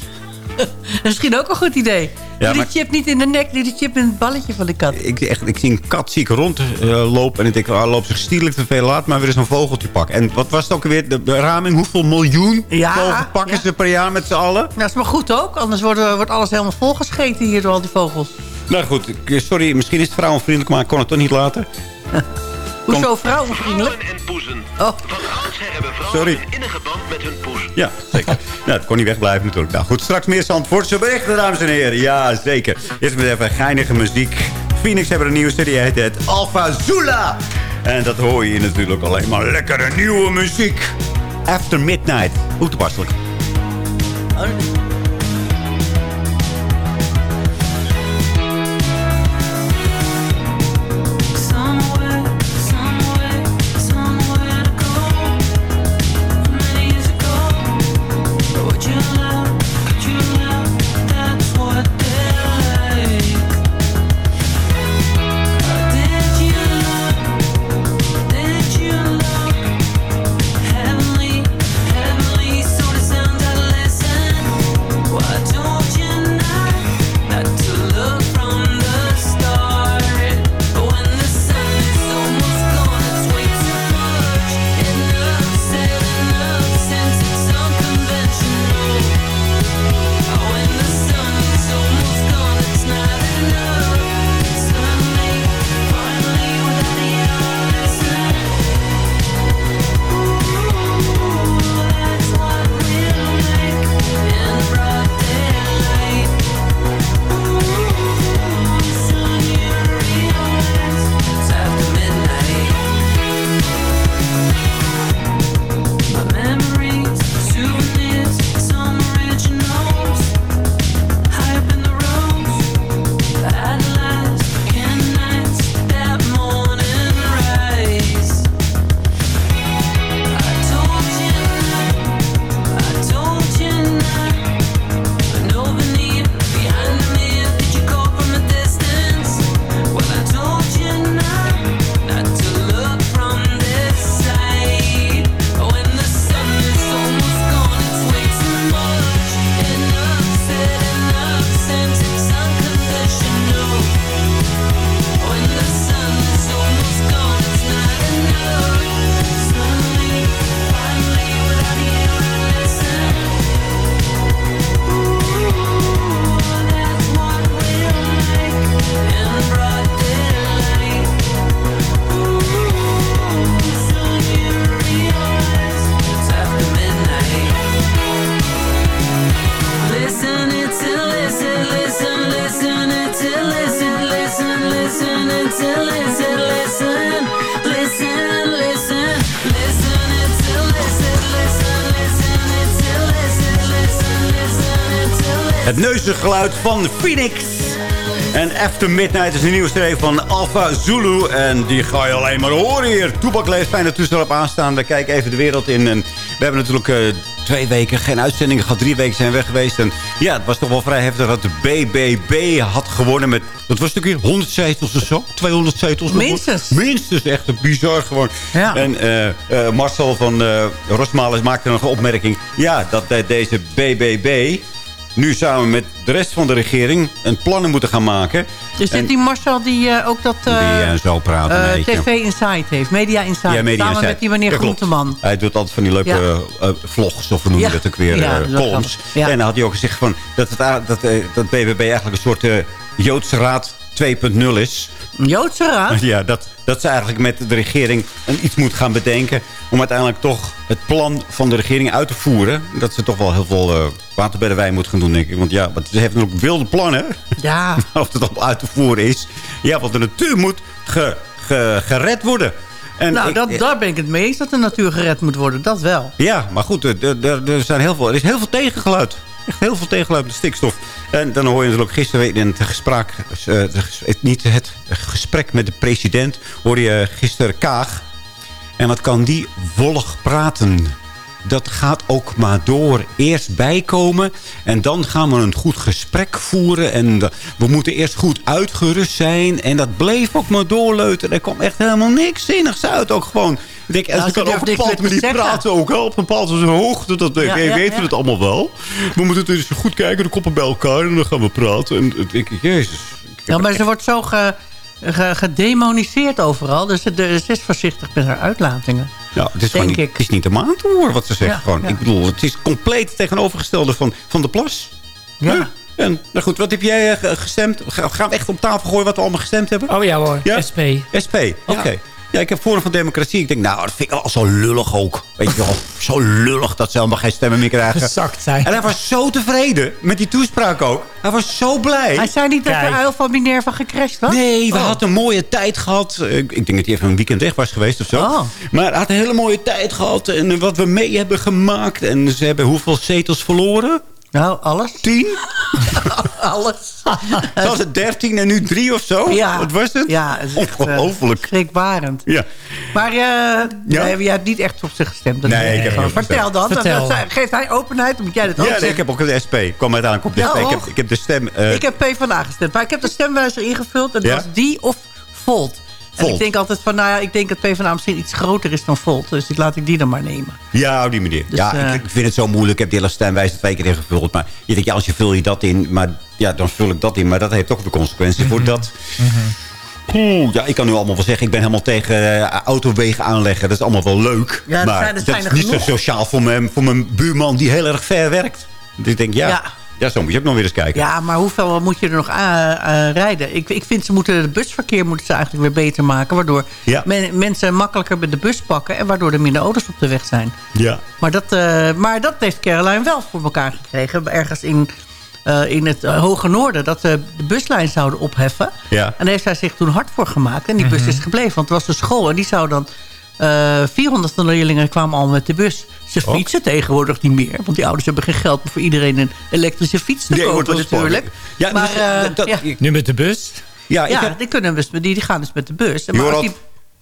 Dat is misschien ook een goed idee. maar- die chip niet in de nek, die chip in het balletje van de kat. Ik, echt, ik zie een kat zie ik rondlopen. en ik denk, ah, loopt zich stierlijk te veel. Laat maar weer eens een vogeltje pakken. En wat was het ook alweer? De, de raming? Hoeveel miljoen Ja, vogels pakken ja. ze per jaar met z'n allen? Nou, dat is maar goed ook. Anders wordt, wordt alles helemaal volgescheten hier door al die vogels. Nou goed, ik- sorry. Misschien is het vrouwenvriendelijk, maar ik kon het toch niet laten. Hoezo vrouwenvriendelijk? en poezen. Oh. Van oudsher hebben vrouwen Sorry. een innige band met hun poes. Ja, zeker. nou, het kon niet wegblijven natuurlijk. Nou goed, straks meer Zandvoortse berichten, dames en heren. Ja, zeker. Eerst met even geinige muziek. Phoenix hebben een nieuwe serie, heet het Alpha Zula. En dat hoor je natuurlijk alleen maar lekkere nieuwe muziek. After Midnight. Hoe toepasselijk. Het neusgeluid van Phoenix. En After Midnight is een nieuwe streep van Alpha Zulu. En die ga je alleen maar horen hier. Toebak leeft fijn dat toestel op aanstaan. We kijken even de wereld in. En we hebben natuurlijk eh, twee weken geen uitzendingen gehad. Drie weken zijn we weg geweest. En ja, het was toch wel vrij heftig dat de BBB had gewonnen met... Dat was natuurlijk 100 zetels of zo? 200 zetels? Minstens. Minstens, echt bizar gewoon. Ja. En eh, eh, Marcel van Rosmalen maakte nog een opmerking. Ja, dat deze BBB nu samen met de rest van de regering een plannen moeten gaan maken. Dus En- dit die Marcel die eh, ook dat die eh, zo praten. eh. TV Insight heeft. Media Insight. Ja, Media Samen Insight. met die meneer Ja. Groenteman. Hij doet altijd van die leuke Ja. vlogs, of hoe noem je Ja. dat ook weer, is columns. En dan had hij ook gezegd van, dat, het, dat, dat BBB eigenlijk een soort Joodse Raad 2.0 is. Joodse Raad? Ja, dat, dat ze eigenlijk met de regering een, iets moet gaan bedenken... om uiteindelijk toch het plan van de regering uit te voeren. Dat ze toch wel heel veel eh, water bij de wijn moet gaan doen, denk ik. Want ja, want ze heeft natuurlijk wilde plannen. Ja. of het al uit te voeren is. Ja, want de natuur moet ge, ge- gered worden. En nou, ik- dat, daar ben ik het mee eens dat de natuur gered moet worden. Dat wel. ja, maar goed, er, er- er, er zijn heel veel, er is heel veel tegengeluid. Echt heel veel tegengeluid met stikstof. En dan hoor je natuurlijk gisteren in het gesprek... eh, het- niet het gesprek met de president... hoorde je gisteren Kaag. En wat kan die wollig praten? Dat gaat ook maar door. Eerst bijkomen en dan gaan we een goed gesprek voeren. En we moeten eerst goed uitgerust zijn. En dat bleef ook maar doorleuten. Er kwam echt helemaal niks zinnigs uit. Ook gewoon... Ik denk, Nou, als ze ik kan een te manier zeggen. praten ook wel op een bepaalde hoogte. Dat Ja, we ja, weten ja. het allemaal wel. We moeten dus goed kijken, de koppen bij elkaar en dan gaan we praten. En dan denk ik, jezus. Ja, maar ze wordt zo ge, ge- gedemoniseerd overal. Dus ze, de- is voorzichtig met haar uitlatingen. Ja, het is, Denk niet, ik. het is niet aan te horen wat ze zegt. Ja, gewoon. ja. Ik bedoel, het is compleet het tegenovergestelde van, van de plas. Ja. En, nou goed, wat heb jij eh, ge- gestemd? Ga- Gaan we echt op tafel gooien wat we allemaal gestemd hebben? Oh ja hoor, Ja? SP. SP, oké. Ja. ik heb Forum van Democratie. Ik denk, nou, dat vind ik al zo lullig ook. Weet je wel, zo lullig dat ze helemaal geen stemmen meer krijgen. Gezakt zijn. En hij was zo tevreden met die toespraak ook. Hij was zo blij. Hij zei niet dat Kijk. de uil van Minerva gecrashed was? Nee, we Oh. hadden een mooie tijd gehad. Eh, Ik ik denk dat hij even een weekend weg was geweest of zo. Oh. Maar hij had een hele mooie tijd gehad. En wat we mee hebben gemaakt. En ze hebben hoeveel zetels verloren? Nou, alles. Tien? alles. Ze was het dertien en nu drie of zo? Ja. Wat was het? Ja, het is echt, eh, Ongelooflijk. schrikbarend. Ja. Maar eh Ja? jij, jij hebt niet echt op zich gestemd. Dat Nee, ik heb niet Vertel dan. Vertel. Dat- dat- Geeft hij openheid? Dan moet jij dat ook Ja, nee, ik heb ook een SP. Ik kwam uiteindelijk op de Ja, SP. Ik heb, ik heb de stem... eh, Ik heb PvdA gestemd. Maar ik heb de stemwijzer ingevuld. En dat Ja? was die of Volt. En ik denk altijd van, nou ja, ik denk dat PvdA misschien iets groter is dan Volt. Dus ik laat ik die dan maar nemen. Ja, op die manier. Dus, ja, eh, ik, ik vind het zo moeilijk. Ik heb die hele stemwijze twee keer ingevuld. Maar je denkt, ja, als je vul je dat in. Maar ja, dan vul ik dat in. Maar dat heeft toch weer consequenties voor dat. Oeh, ja, ik kan nu allemaal wel zeggen, ik ben helemaal tegen eh, autowegen aanleggen. Dat is allemaal wel leuk. Ja, maar zijn- dat zijn is niet genoeg. zo sociaal voor mijn, voor mijn buurman die heel erg ver werkt. Dus ik denk, ja, ja. Ja. zo moet je ook nog weer eens kijken. Ja, maar hoeveel moet je er nog aan aan rijden? Ik, ik vind ze moeten het busverkeer moeten ze eigenlijk weer beter maken. Waardoor Ja. men- mensen makkelijker met de bus pakken. En waardoor er minder auto's op de weg zijn. Ja. Maar dat, eh, maar dat heeft Caroline wel voor elkaar gekregen. Ergens in, eh, in het eh, hoge noorden. Dat ze de buslijn zouden opheffen. Ja. En daar heeft zij zich toen hard voor gemaakt. En die bus Mhm. is gebleven. Want het was de school. En die zou dan... eh 400 leerlingen kwamen al met de bus. Ze Ook. fietsen tegenwoordig niet meer. Want die ouders hebben geen geld om voor iedereen een elektrische fiets te Nee, kopen natuurlijk. Ja, maar dus, eh, dat- ja, Nu met de bus. Ja, ik ja heb- die, kunnen dus, die, die gaan dus met de bus. Maar als die-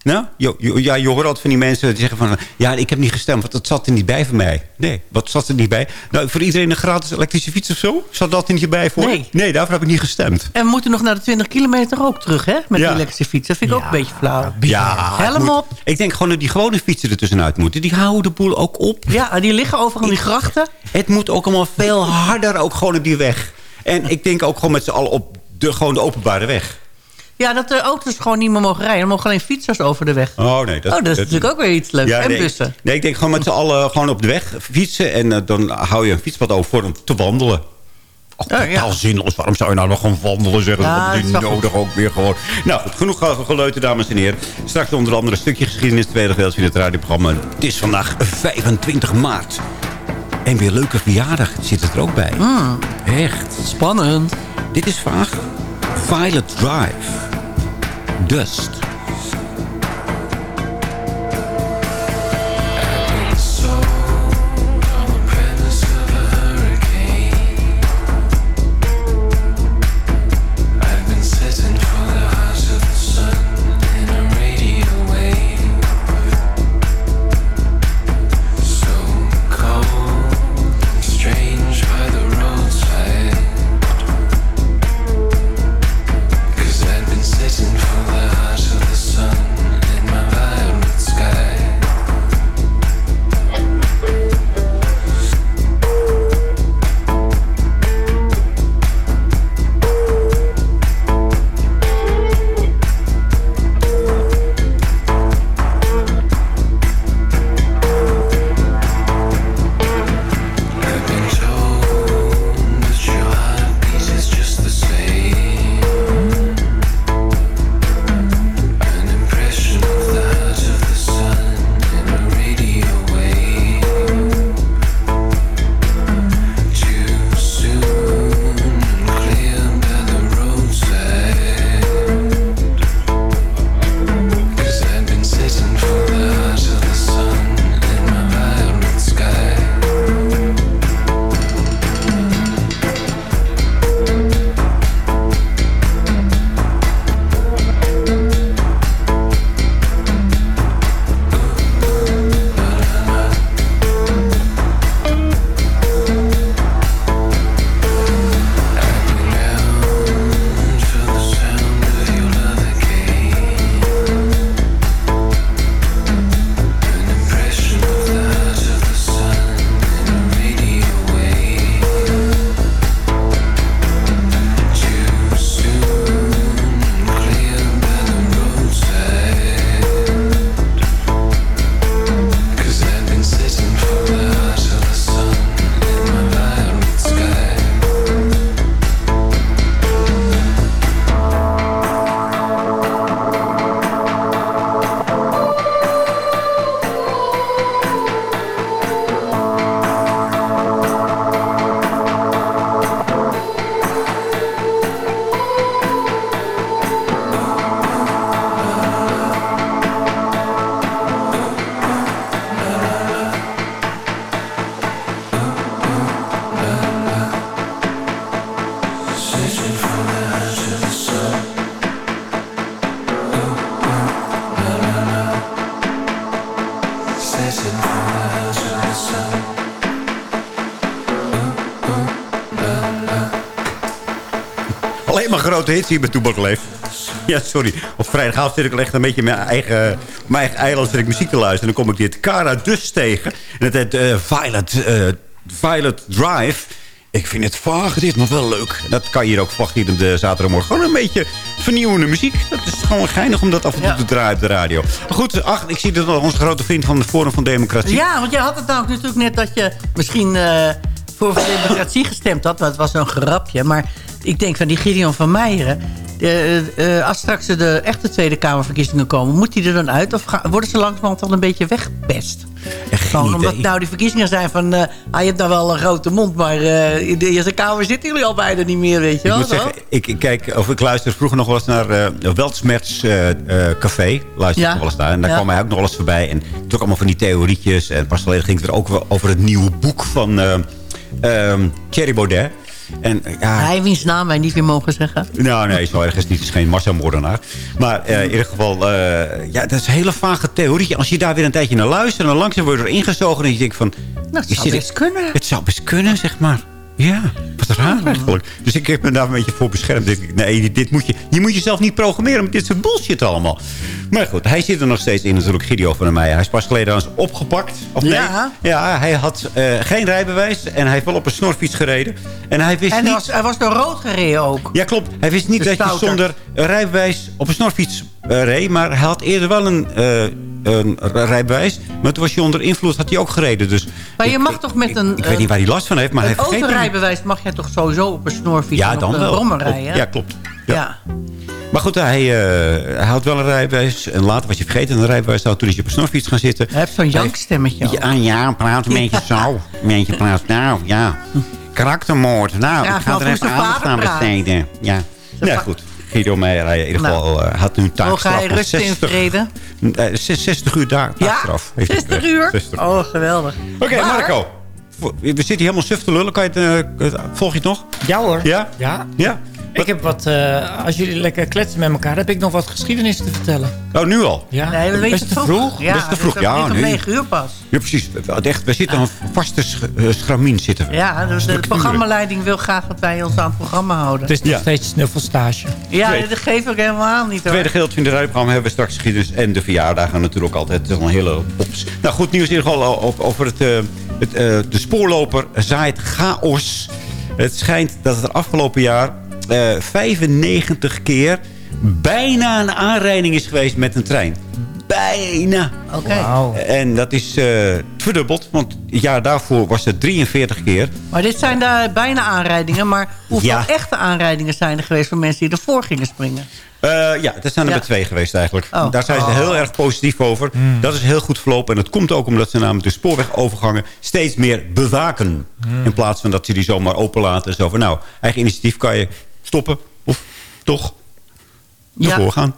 Nou, je, je- ja, je hoort altijd van die mensen die zeggen van... ja, ik heb niet gestemd, want dat zat er niet bij voor mij. Nee, wat zat er niet bij? Nou, voor iedereen een gratis elektrische fiets of zo? Zat dat er niet bij voor? Nee. Nee, daarvoor heb ik niet gestemd. En we moeten nog naar de 20 kilometer ook terug, hè? Met Ja. die elektrische fiets. Dat vind ik ook een beetje flauw. Ja, Helm moet- op. Ik denk gewoon dat die gewone fietsen er tussenuit moeten. Die houden de boel ook op. Ja, die liggen overal in die grachten. Het moet ook allemaal veel harder ook gewoon op die weg. En ik denk ook gewoon met z'n allen op de, gewoon de openbare weg. Ja, dat de auto's gewoon niet meer mogen rijden. Er mogen alleen fietsers over de weg. Oh nee. oh, dat is natuurlijk ook weer iets leuks. en nee, bussen. Nee, ik denk gewoon met z'n allen gewoon op de weg fietsen. En eh, dan hou je een fietspad over voor om te wandelen. Oh, Ja, ja. totaal zinloos. Waarom zou je nou nog gaan wandelen? Zeggen Ja, dat dat is niet nodig ook weer gewoon. Nou, goed, genoeg ge- geleuten, dames en heren. Straks onder andere een stukje geschiedenis. Tweede gedeelte van het radioprogramma. Het is vandaag 25 maart. En weer leuke verjaardag zit het er ook bij. Hmm. Echt. Spannend. Dit is vaag. Violet Drive. Dust. Alleen maar grote hits hier bij Toebak Leef. Ja, sorry. Op vrijdagavond zit ik echt een beetje mijn eigen, mijn eigen eiland zit ik muziek te luisteren. En dan kom ik dit Cara Dus tegen. En het heet eh, Violet, eh, Violet Drive. Ik vind het vaag, dit nog wel leuk. Dat kan je hier ook verwachten hier op de zaterdagmorgen. Gewoon een beetje vernieuwende muziek. Dat is gewoon geinig om dat af en toe te draaien op de radio. Maar goed, ach, ik zie dat onze grote vriend van de Forum van Democratie. Ja, want jij had het nou natuurlijk net dat je misschien eh, voor voor democratie gestemd had. Maar het was zo'n grapje. Maar ik denk van die Gideon van Meijeren... eh, eh, als straks de echte Tweede Kamerverkiezingen komen... moet die er dan uit? Of worden ze langzamerhand al een beetje weggepest? Gewoon omdat nou die verkiezingen zijn van... eh ah, je hebt nou wel een grote mond... maar in de Eerste Kamer zitten jullie al bijna niet meer, weet je Ik wel? zeggen, ik, ik kijk, of ik luister vroeger nog wel eens naar eh Weltsmerts Café. Luister Ja. nog wel eens daar. En daar Ja. kwam hij ook nog wel eens voorbij. En ook allemaal van die theorietjes. En pas geleden ging het er ook wel over het nieuwe boek van ehm, Thierry Baudet. En eh, ja, Hij wiens naam wij niet meer mogen zeggen. nou, nee, zo erg is het niet. Het is geen massamoordenaar. Maar eh, in ieder geval, eh, ja, dat is een hele vage theorie. Als je daar weer een tijdje naar luistert... en dan langzaam word je erin gezogen... en je denkt van... Nou, is zou dit- best kunnen. Het zou best kunnen, zeg maar. Ja, wat raar eigenlijk. Dus ik heb me daar een beetje voor beschermd. Ik nee, dit moet je, je moet jezelf niet programmeren met dit soort bullshit allemaal. Maar goed, hij zit er nog steeds in natuurlijk, Gideon van der Meijer. Hij is pas geleden eens opgepakt. Of nee? Ja. Ja, hij had eh, geen rijbewijs en hij heeft wel op een snorfiets gereden. En hij wist En niet... was, hij was door rood gereden ook. Ja, klopt. Hij wist niet dat je zonder een rijbewijs op een snorfiets eh, reed. Maar hij had eerder wel een, eh, een rijbewijs. Maar toen was hij onder invloed, had hij ook gereden. Dus Maar je mag toch met een... ik weet niet waar hij last van heeft, maar hij Een vergeet het niet. autorijbewijs mag je toch sowieso op een snorfiets Ja, dan op een rijden? Ja, klopt. Ja. Ja. Maar goed, hij, eh, hij had wel een rijbewijs. En later was je vergeten een rijbewijs. Nou, toen is je op een snorfiets gaan zitten. Hij heeft zo'n jankstemmetje. Ja, ja, praat een beetje zo. Een beetje praat, nou, ja. Karaktermoord. Nou, Ja, ik ga nou, er even aandacht aan besteden. Ja. Ja, goed. Guido Meijer, hij in ieder Nou. geval eh, had nu een taakstraf hij rusten in 60, vrede? eh, 60 uur daar, Ja, taakstraf. heeft hij 60 gekregen. uur? 60 Oh, geweldig. Oké, Marco. We zitten hier helemaal suf te lullen. Kan je het, eh, volg je het nog? Ja hoor. Ja? Ja. Ja? Ik heb wat, eh, als jullie lekker kletsen met elkaar, heb ik nog wat geschiedenis te vertellen. Oh, nu al? Ja. Nee, je Best te vroeg. Ja, Best te vroeg, ja, begint om nee. 9 uur pas. Ja, precies. Echt, we zitten aan een vaste sch eh, schramien zitten we. Ja, dus de programmaleiding wil graag dat wij ons aan het programma houden. Het is nog Ja. steeds snuffelstage. Ja, Tweede- dat geef ik helemaal niet hoor. Tweede gedeelte van de radioprogramma hebben we straks geschiedenis en de verjaardagen natuurlijk altijd. Het is een hele pops. Nou, goed nieuws in ieder geval op- over het, eh, de spoorloper zaait chaos. Het schijnt dat het afgelopen jaar eh, 95 keer bijna een aanrijding is geweest met een trein. Bijna. Oké. En dat is eh, verdubbeld, want het jaar daarvoor was het 43 keer. Maar dit zijn daar bijna aanrijdingen. Maar hoeveel Ja. echte aanrijdingen zijn er geweest... voor mensen die ervoor gingen springen? Eh, ja, dat zijn er Ja. maar twee geweest eigenlijk. Oh. Daar zijn ze heel erg positief over. Dat is heel goed verlopen. En dat komt ook omdat ze namelijk de spoorwegovergangen steeds meer bewaken. In plaats van dat ze die zomaar openlaten. En zo van, nou, eigen initiatief kan je stoppen. Of toch Ja. ervoor gaan.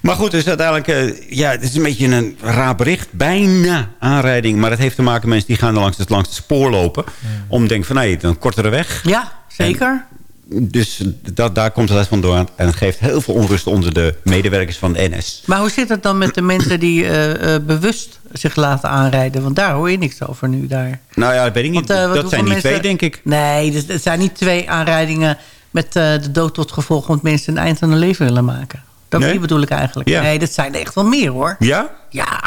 Maar goed, dus uiteindelijk, eh, ja, het is een beetje een raar bericht. Bijna aanrijding. Maar het heeft te maken met mensen die gaan er langs het, langs het spoor lopen. Om te denken van, nee, een kortere weg. Ja, zeker. Dus dat, daar komt het uit vandoor. En het geeft heel veel onrust onder de medewerkers van de NS. Maar hoe zit het dan met de mensen die eh, eh, bewust zich laten aanrijden? Want daar hoor je niks over nu. Daar. Nou ja, dat weet ik niet. Want, dat zijn mensen- twee, denk ik. Nee, dus het zijn niet twee aanrijdingen met eh, de dood tot gevolg... want mensen een eind aan hun leven willen maken. Dat Nee? bedoel ik eigenlijk. Ja. Nee, dat zijn er echt wel meer hoor. Ja? Ja.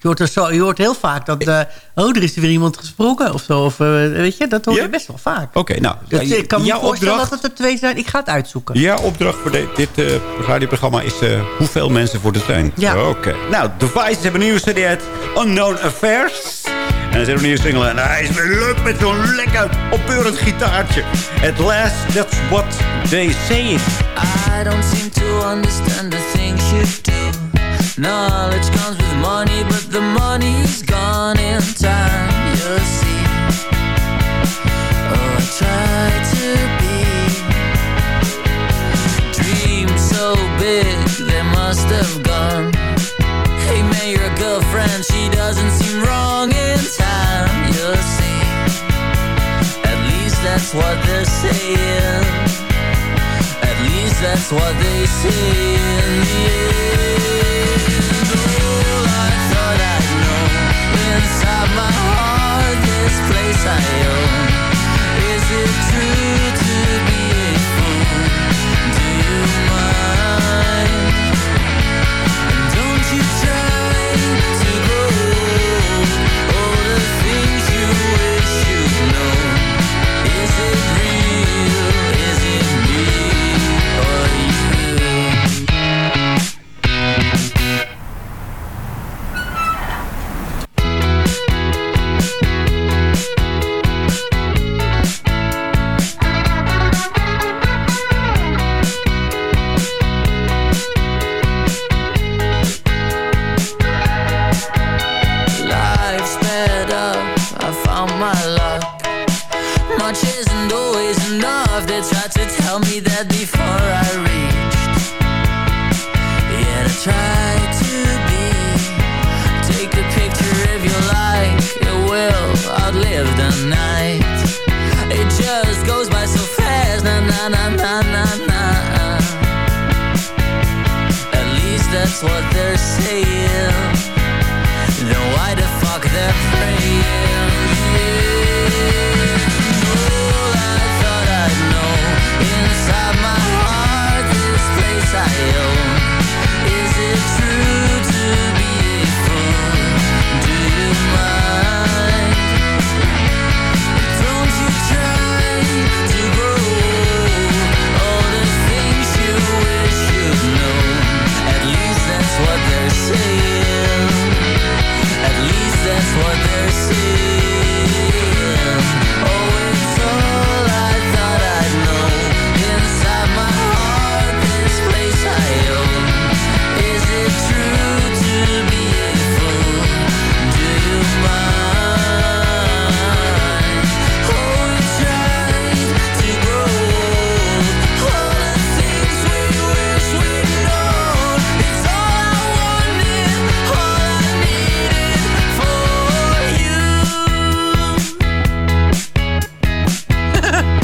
Je hoort, er zo, je hoort heel vaak dat... eh, oh, er is er weer iemand gesprongen of zo. Of, eh, weet je, dat hoor Ja? je best wel vaak. Oké, nou. Dus ja, ik kan me voorstellen opdracht, dat het er twee zijn. Ik ga het uitzoeken. jouw opdracht voor de- dit eh, radioprogramma is eh, hoeveel mensen voor de trein. Ja. Oké. Nou, The Vices hebben een nieuwe CD uit Unknown Affairs. En er ze hebben een nieuwe single. En hij is weer leuk met zo'n lekker opbeurend gitaartje. At last, that's what they say. I don't seem to understand the things you do. Knowledge comes with money, but the money's gone in time. You'll see, oh, I try to be. Dreams so big, they must have gone. Hey man, your girlfriend, she doesn't seem wrong that's what they're saying. At least that's what they say in the end. All I thought I'd know inside my heart, this place I own.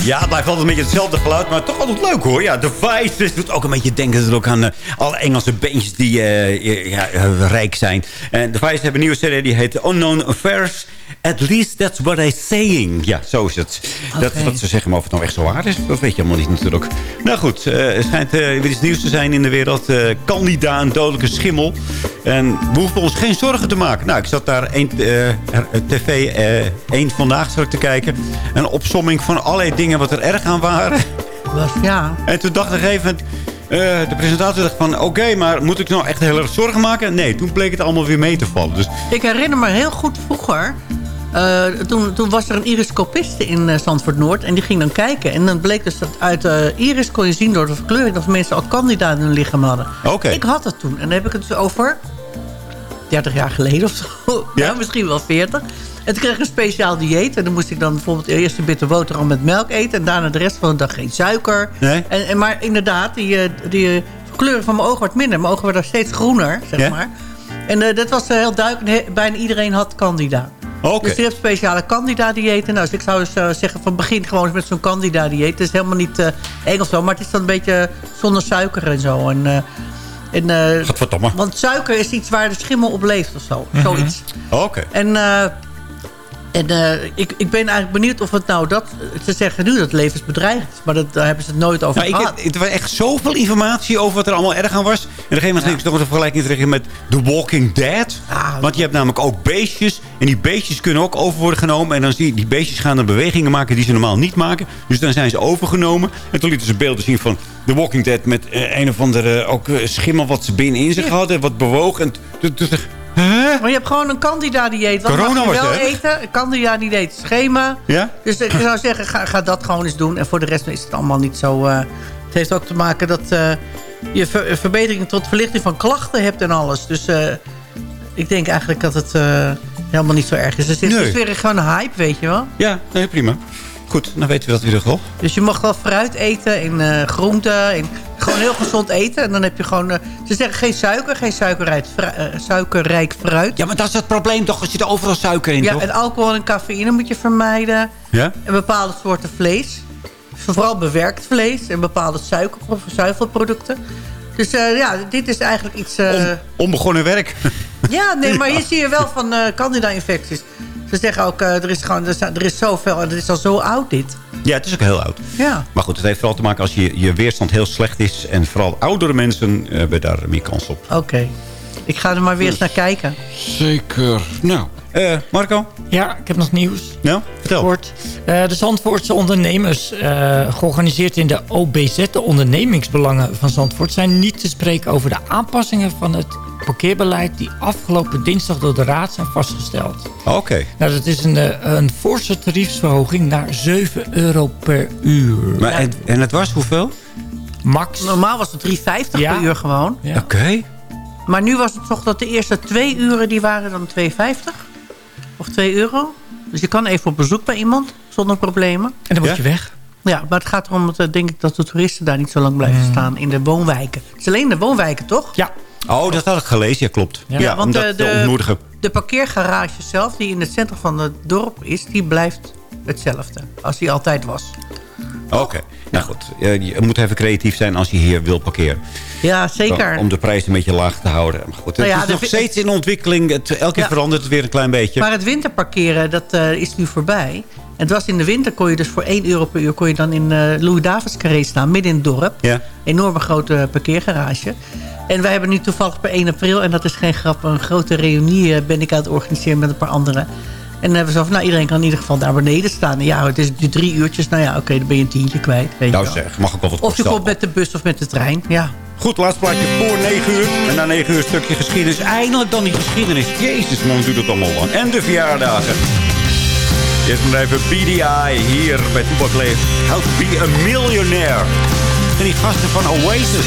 Ja, het blijft altijd een beetje hetzelfde geluid, maar toch altijd leuk hoor. Ja, de Vice doet ook een beetje denken aan eh, alle Engelse bandjes die eh, ja, eh, rijk zijn. En de Vice hebben een nieuwe serie die heet Unknown Affairs. At least that's what I'm saying. Ja, zo is het. Dat is wat ze zeggen, maar of het nou echt zo waar is, dat weet je allemaal niet natuurlijk. Nou goed, eh, er schijnt eh, weer iets nieuws te zijn in de wereld. Eh Candida, een dodelijke schimmel. En we hoeven ons geen zorgen te maken. Nou, ik zat daar eh, er- tv eh, één vandaag zat ik te kijken. Een opsomming van allerlei dingen wat er erg aan waren. Was, ja. En toen dacht ik even... eh, de presentator dacht van... Oké, maar moet ik nou echt heel erg zorgen maken? Nee, toen bleek het allemaal weer mee te vallen. Dus Ik herinner me heel goed vroeger... eh, toen, toen was er een iriscopiste in eh, Zandvoort Noord. En die ging dan kijken. En dan bleek dus dat uit de iris kon je zien door de verkleuring... dat mensen al candida in hun lichaam hadden. Ik had het toen. En dan heb ik het dus over 30 jaar geleden of zo. Ja, misschien wel 40. En toen kreeg ik een speciaal dieet. En dan moest ik dan bijvoorbeeld eerst een bitter boterham met melk eten. En daarna de rest van de dag geen suiker. Nee. En, en, maar inderdaad, die, die verkleuring van mijn ogen werd minder. Mijn ogen werden steeds groener, zeg Ja? maar. En dat was heel duidelijk. Bijna iedereen had candida. Oké. Dus je hebt speciale candida-diëten. Nou, dus ik zou dus, eh, zeggen van begin gewoon eens met zo'n candida-dieet. Het is helemaal niet eh eng of zo, maar het is dan een beetje zonder suiker en zo. En, eh, en, Gadverdamme. want suiker is iets waar de schimmel op leeft of zo. Mhm. Zoiets. Oké. En, en eh, ik, ik ben eigenlijk benieuwd of het nou dat... Ze zeggen nu dat het levensbedreigend is. Maar dat, daar hebben ze het nooit over Nou, ik, gehad. heb- er was echt zoveel informatie over wat er allemaal erg aan was. En op een gegeven moment ging ik nog een vergelijking te trekken met The Walking Dead. Want je hebt namelijk ook beestjes. En die beestjes kunnen ook over worden genomen. En dan zie je, die beestjes gaan dan bewegingen maken die ze normaal niet maken. Dus dan zijn ze overgenomen. En toen lieten ze beelden zien van The Walking Dead met eh, een of andere ook, eh, schimmel wat ze binnenin zich hadden. Wat bewoog. En toen ik, Maar je hebt gewoon een candida-dieet. Wat Corona mag je wel het, eten? Een candida-dieet schema. Ja? Dus ik zou zeggen, ga, ga dat gewoon eens doen. En voor de rest is het allemaal niet zo... eh, het heeft ook te maken dat eh, je ver- verbetering tot verlichting van klachten hebt en alles. Dus eh, ik denk eigenlijk dat het eh, helemaal niet zo erg is. Dus het Nee. is weer gewoon een hype, weet je wel. ja, nee, prima. Goed, dan weten we dat weer toch. Dus je mag wel fruit eten en eh, groenten. En gewoon heel gezond eten. En dan heb je gewoon... eh, ze zeggen geen suiker, geen suikerrijk, fru- eh, suikerrijk fruit. Ja, maar dat is het probleem toch. Er zit overal suiker in, Ja, toch? en alcohol en cafeïne moet je vermijden. Ja? En bepaalde soorten vlees. Vooral bewerkt vlees. En bepaalde suiker, zuivelproducten. Dus eh, ja, dit is eigenlijk iets... eh, On- onbegonnen werk. ja, nee, maar hier zie je wel van eh candida-infecties. Ze zeggen ook, eh, er is gewoon, er, zijn- er is zoveel en het is al zo oud dit. Ja, het is ook heel oud. Ja. Maar goed, het heeft vooral te maken als je, je weerstand heel slecht is. En vooral oudere mensen eh, hebben daar meer kans op. Oké. Ik ga er maar weer eens naar kijken. Zeker. Nou, eh, Marco? Ja, ik heb nog nieuws. Ja, vertel. Kort. Eh, de Zandvoortse ondernemers, eh, georganiseerd in de OBZ, de ondernemingsbelangen van Zandvoort, zijn niet te spreken over de aanpassingen van het parkeerbeleid die afgelopen dinsdag door de Raad zijn vastgesteld. Oké. Nou, dat is een, een forse tariefsverhoging naar 7 euro per uur. Maar en, en het was hoeveel? Max. Normaal was het 3,50 Ja. per uur gewoon. Ja. Oké. Maar nu was het toch dat de eerste twee uren, die waren dan 2,50? Of 2 euro? Dus je kan even op bezoek bij iemand zonder problemen. En dan word Ja? je weg. Ja, maar het gaat erom, dat, eh, denk ik, dat de toeristen daar niet zo lang blijven staan in de woonwijken. Het is alleen de woonwijken, toch? Ja. Oh, dat had ik gelezen. Ja, klopt. Ja, Ja, want om de- dat te de- ontmoedigen. De parkeergarage zelf, die in het centrum van het dorp is... die blijft hetzelfde als die altijd was. Oké. Nou goed, je, moet even creatief zijn als je hier wil parkeren. Ja, zeker. Om de prijs een beetje laag te houden. Maar goed, het Nou ja, is nog steeds in ontwikkeling. Het, elke keer Ja. verandert het weer een klein beetje. Maar het winterparkeren, dat eh, is nu voorbij. En het was in de winter, kon je dus voor 1 euro per uur... kon je dan in eh Louis Davids carré staan, midden in het dorp. Ja. Enorme grote parkeergarage. En wij hebben nu toevallig per 1 april... en dat is geen grap, een grote reunie eh, ben ik aan het organiseren met een paar anderen. En dan hebben we zo van, nou, iedereen kan in ieder geval daar beneden staan. En ja, het is drie uurtjes. Nou ja, oké, dan ben je een tientje kwijt. Weet Nou je wel. zeg, mag ook wel wat Of je komt met de bus of met de trein, ja. Goed, laatste plaatje voor 9 uur. En na 9 uur een stukje geschiedenis. Eindelijk dan die geschiedenis. Jezus man, duurt het allemaal lang. En de verjaardagen. Eerst maar even BDI hier bij Toebak Leef. How to be a millionaire. En die gasten van Oasis.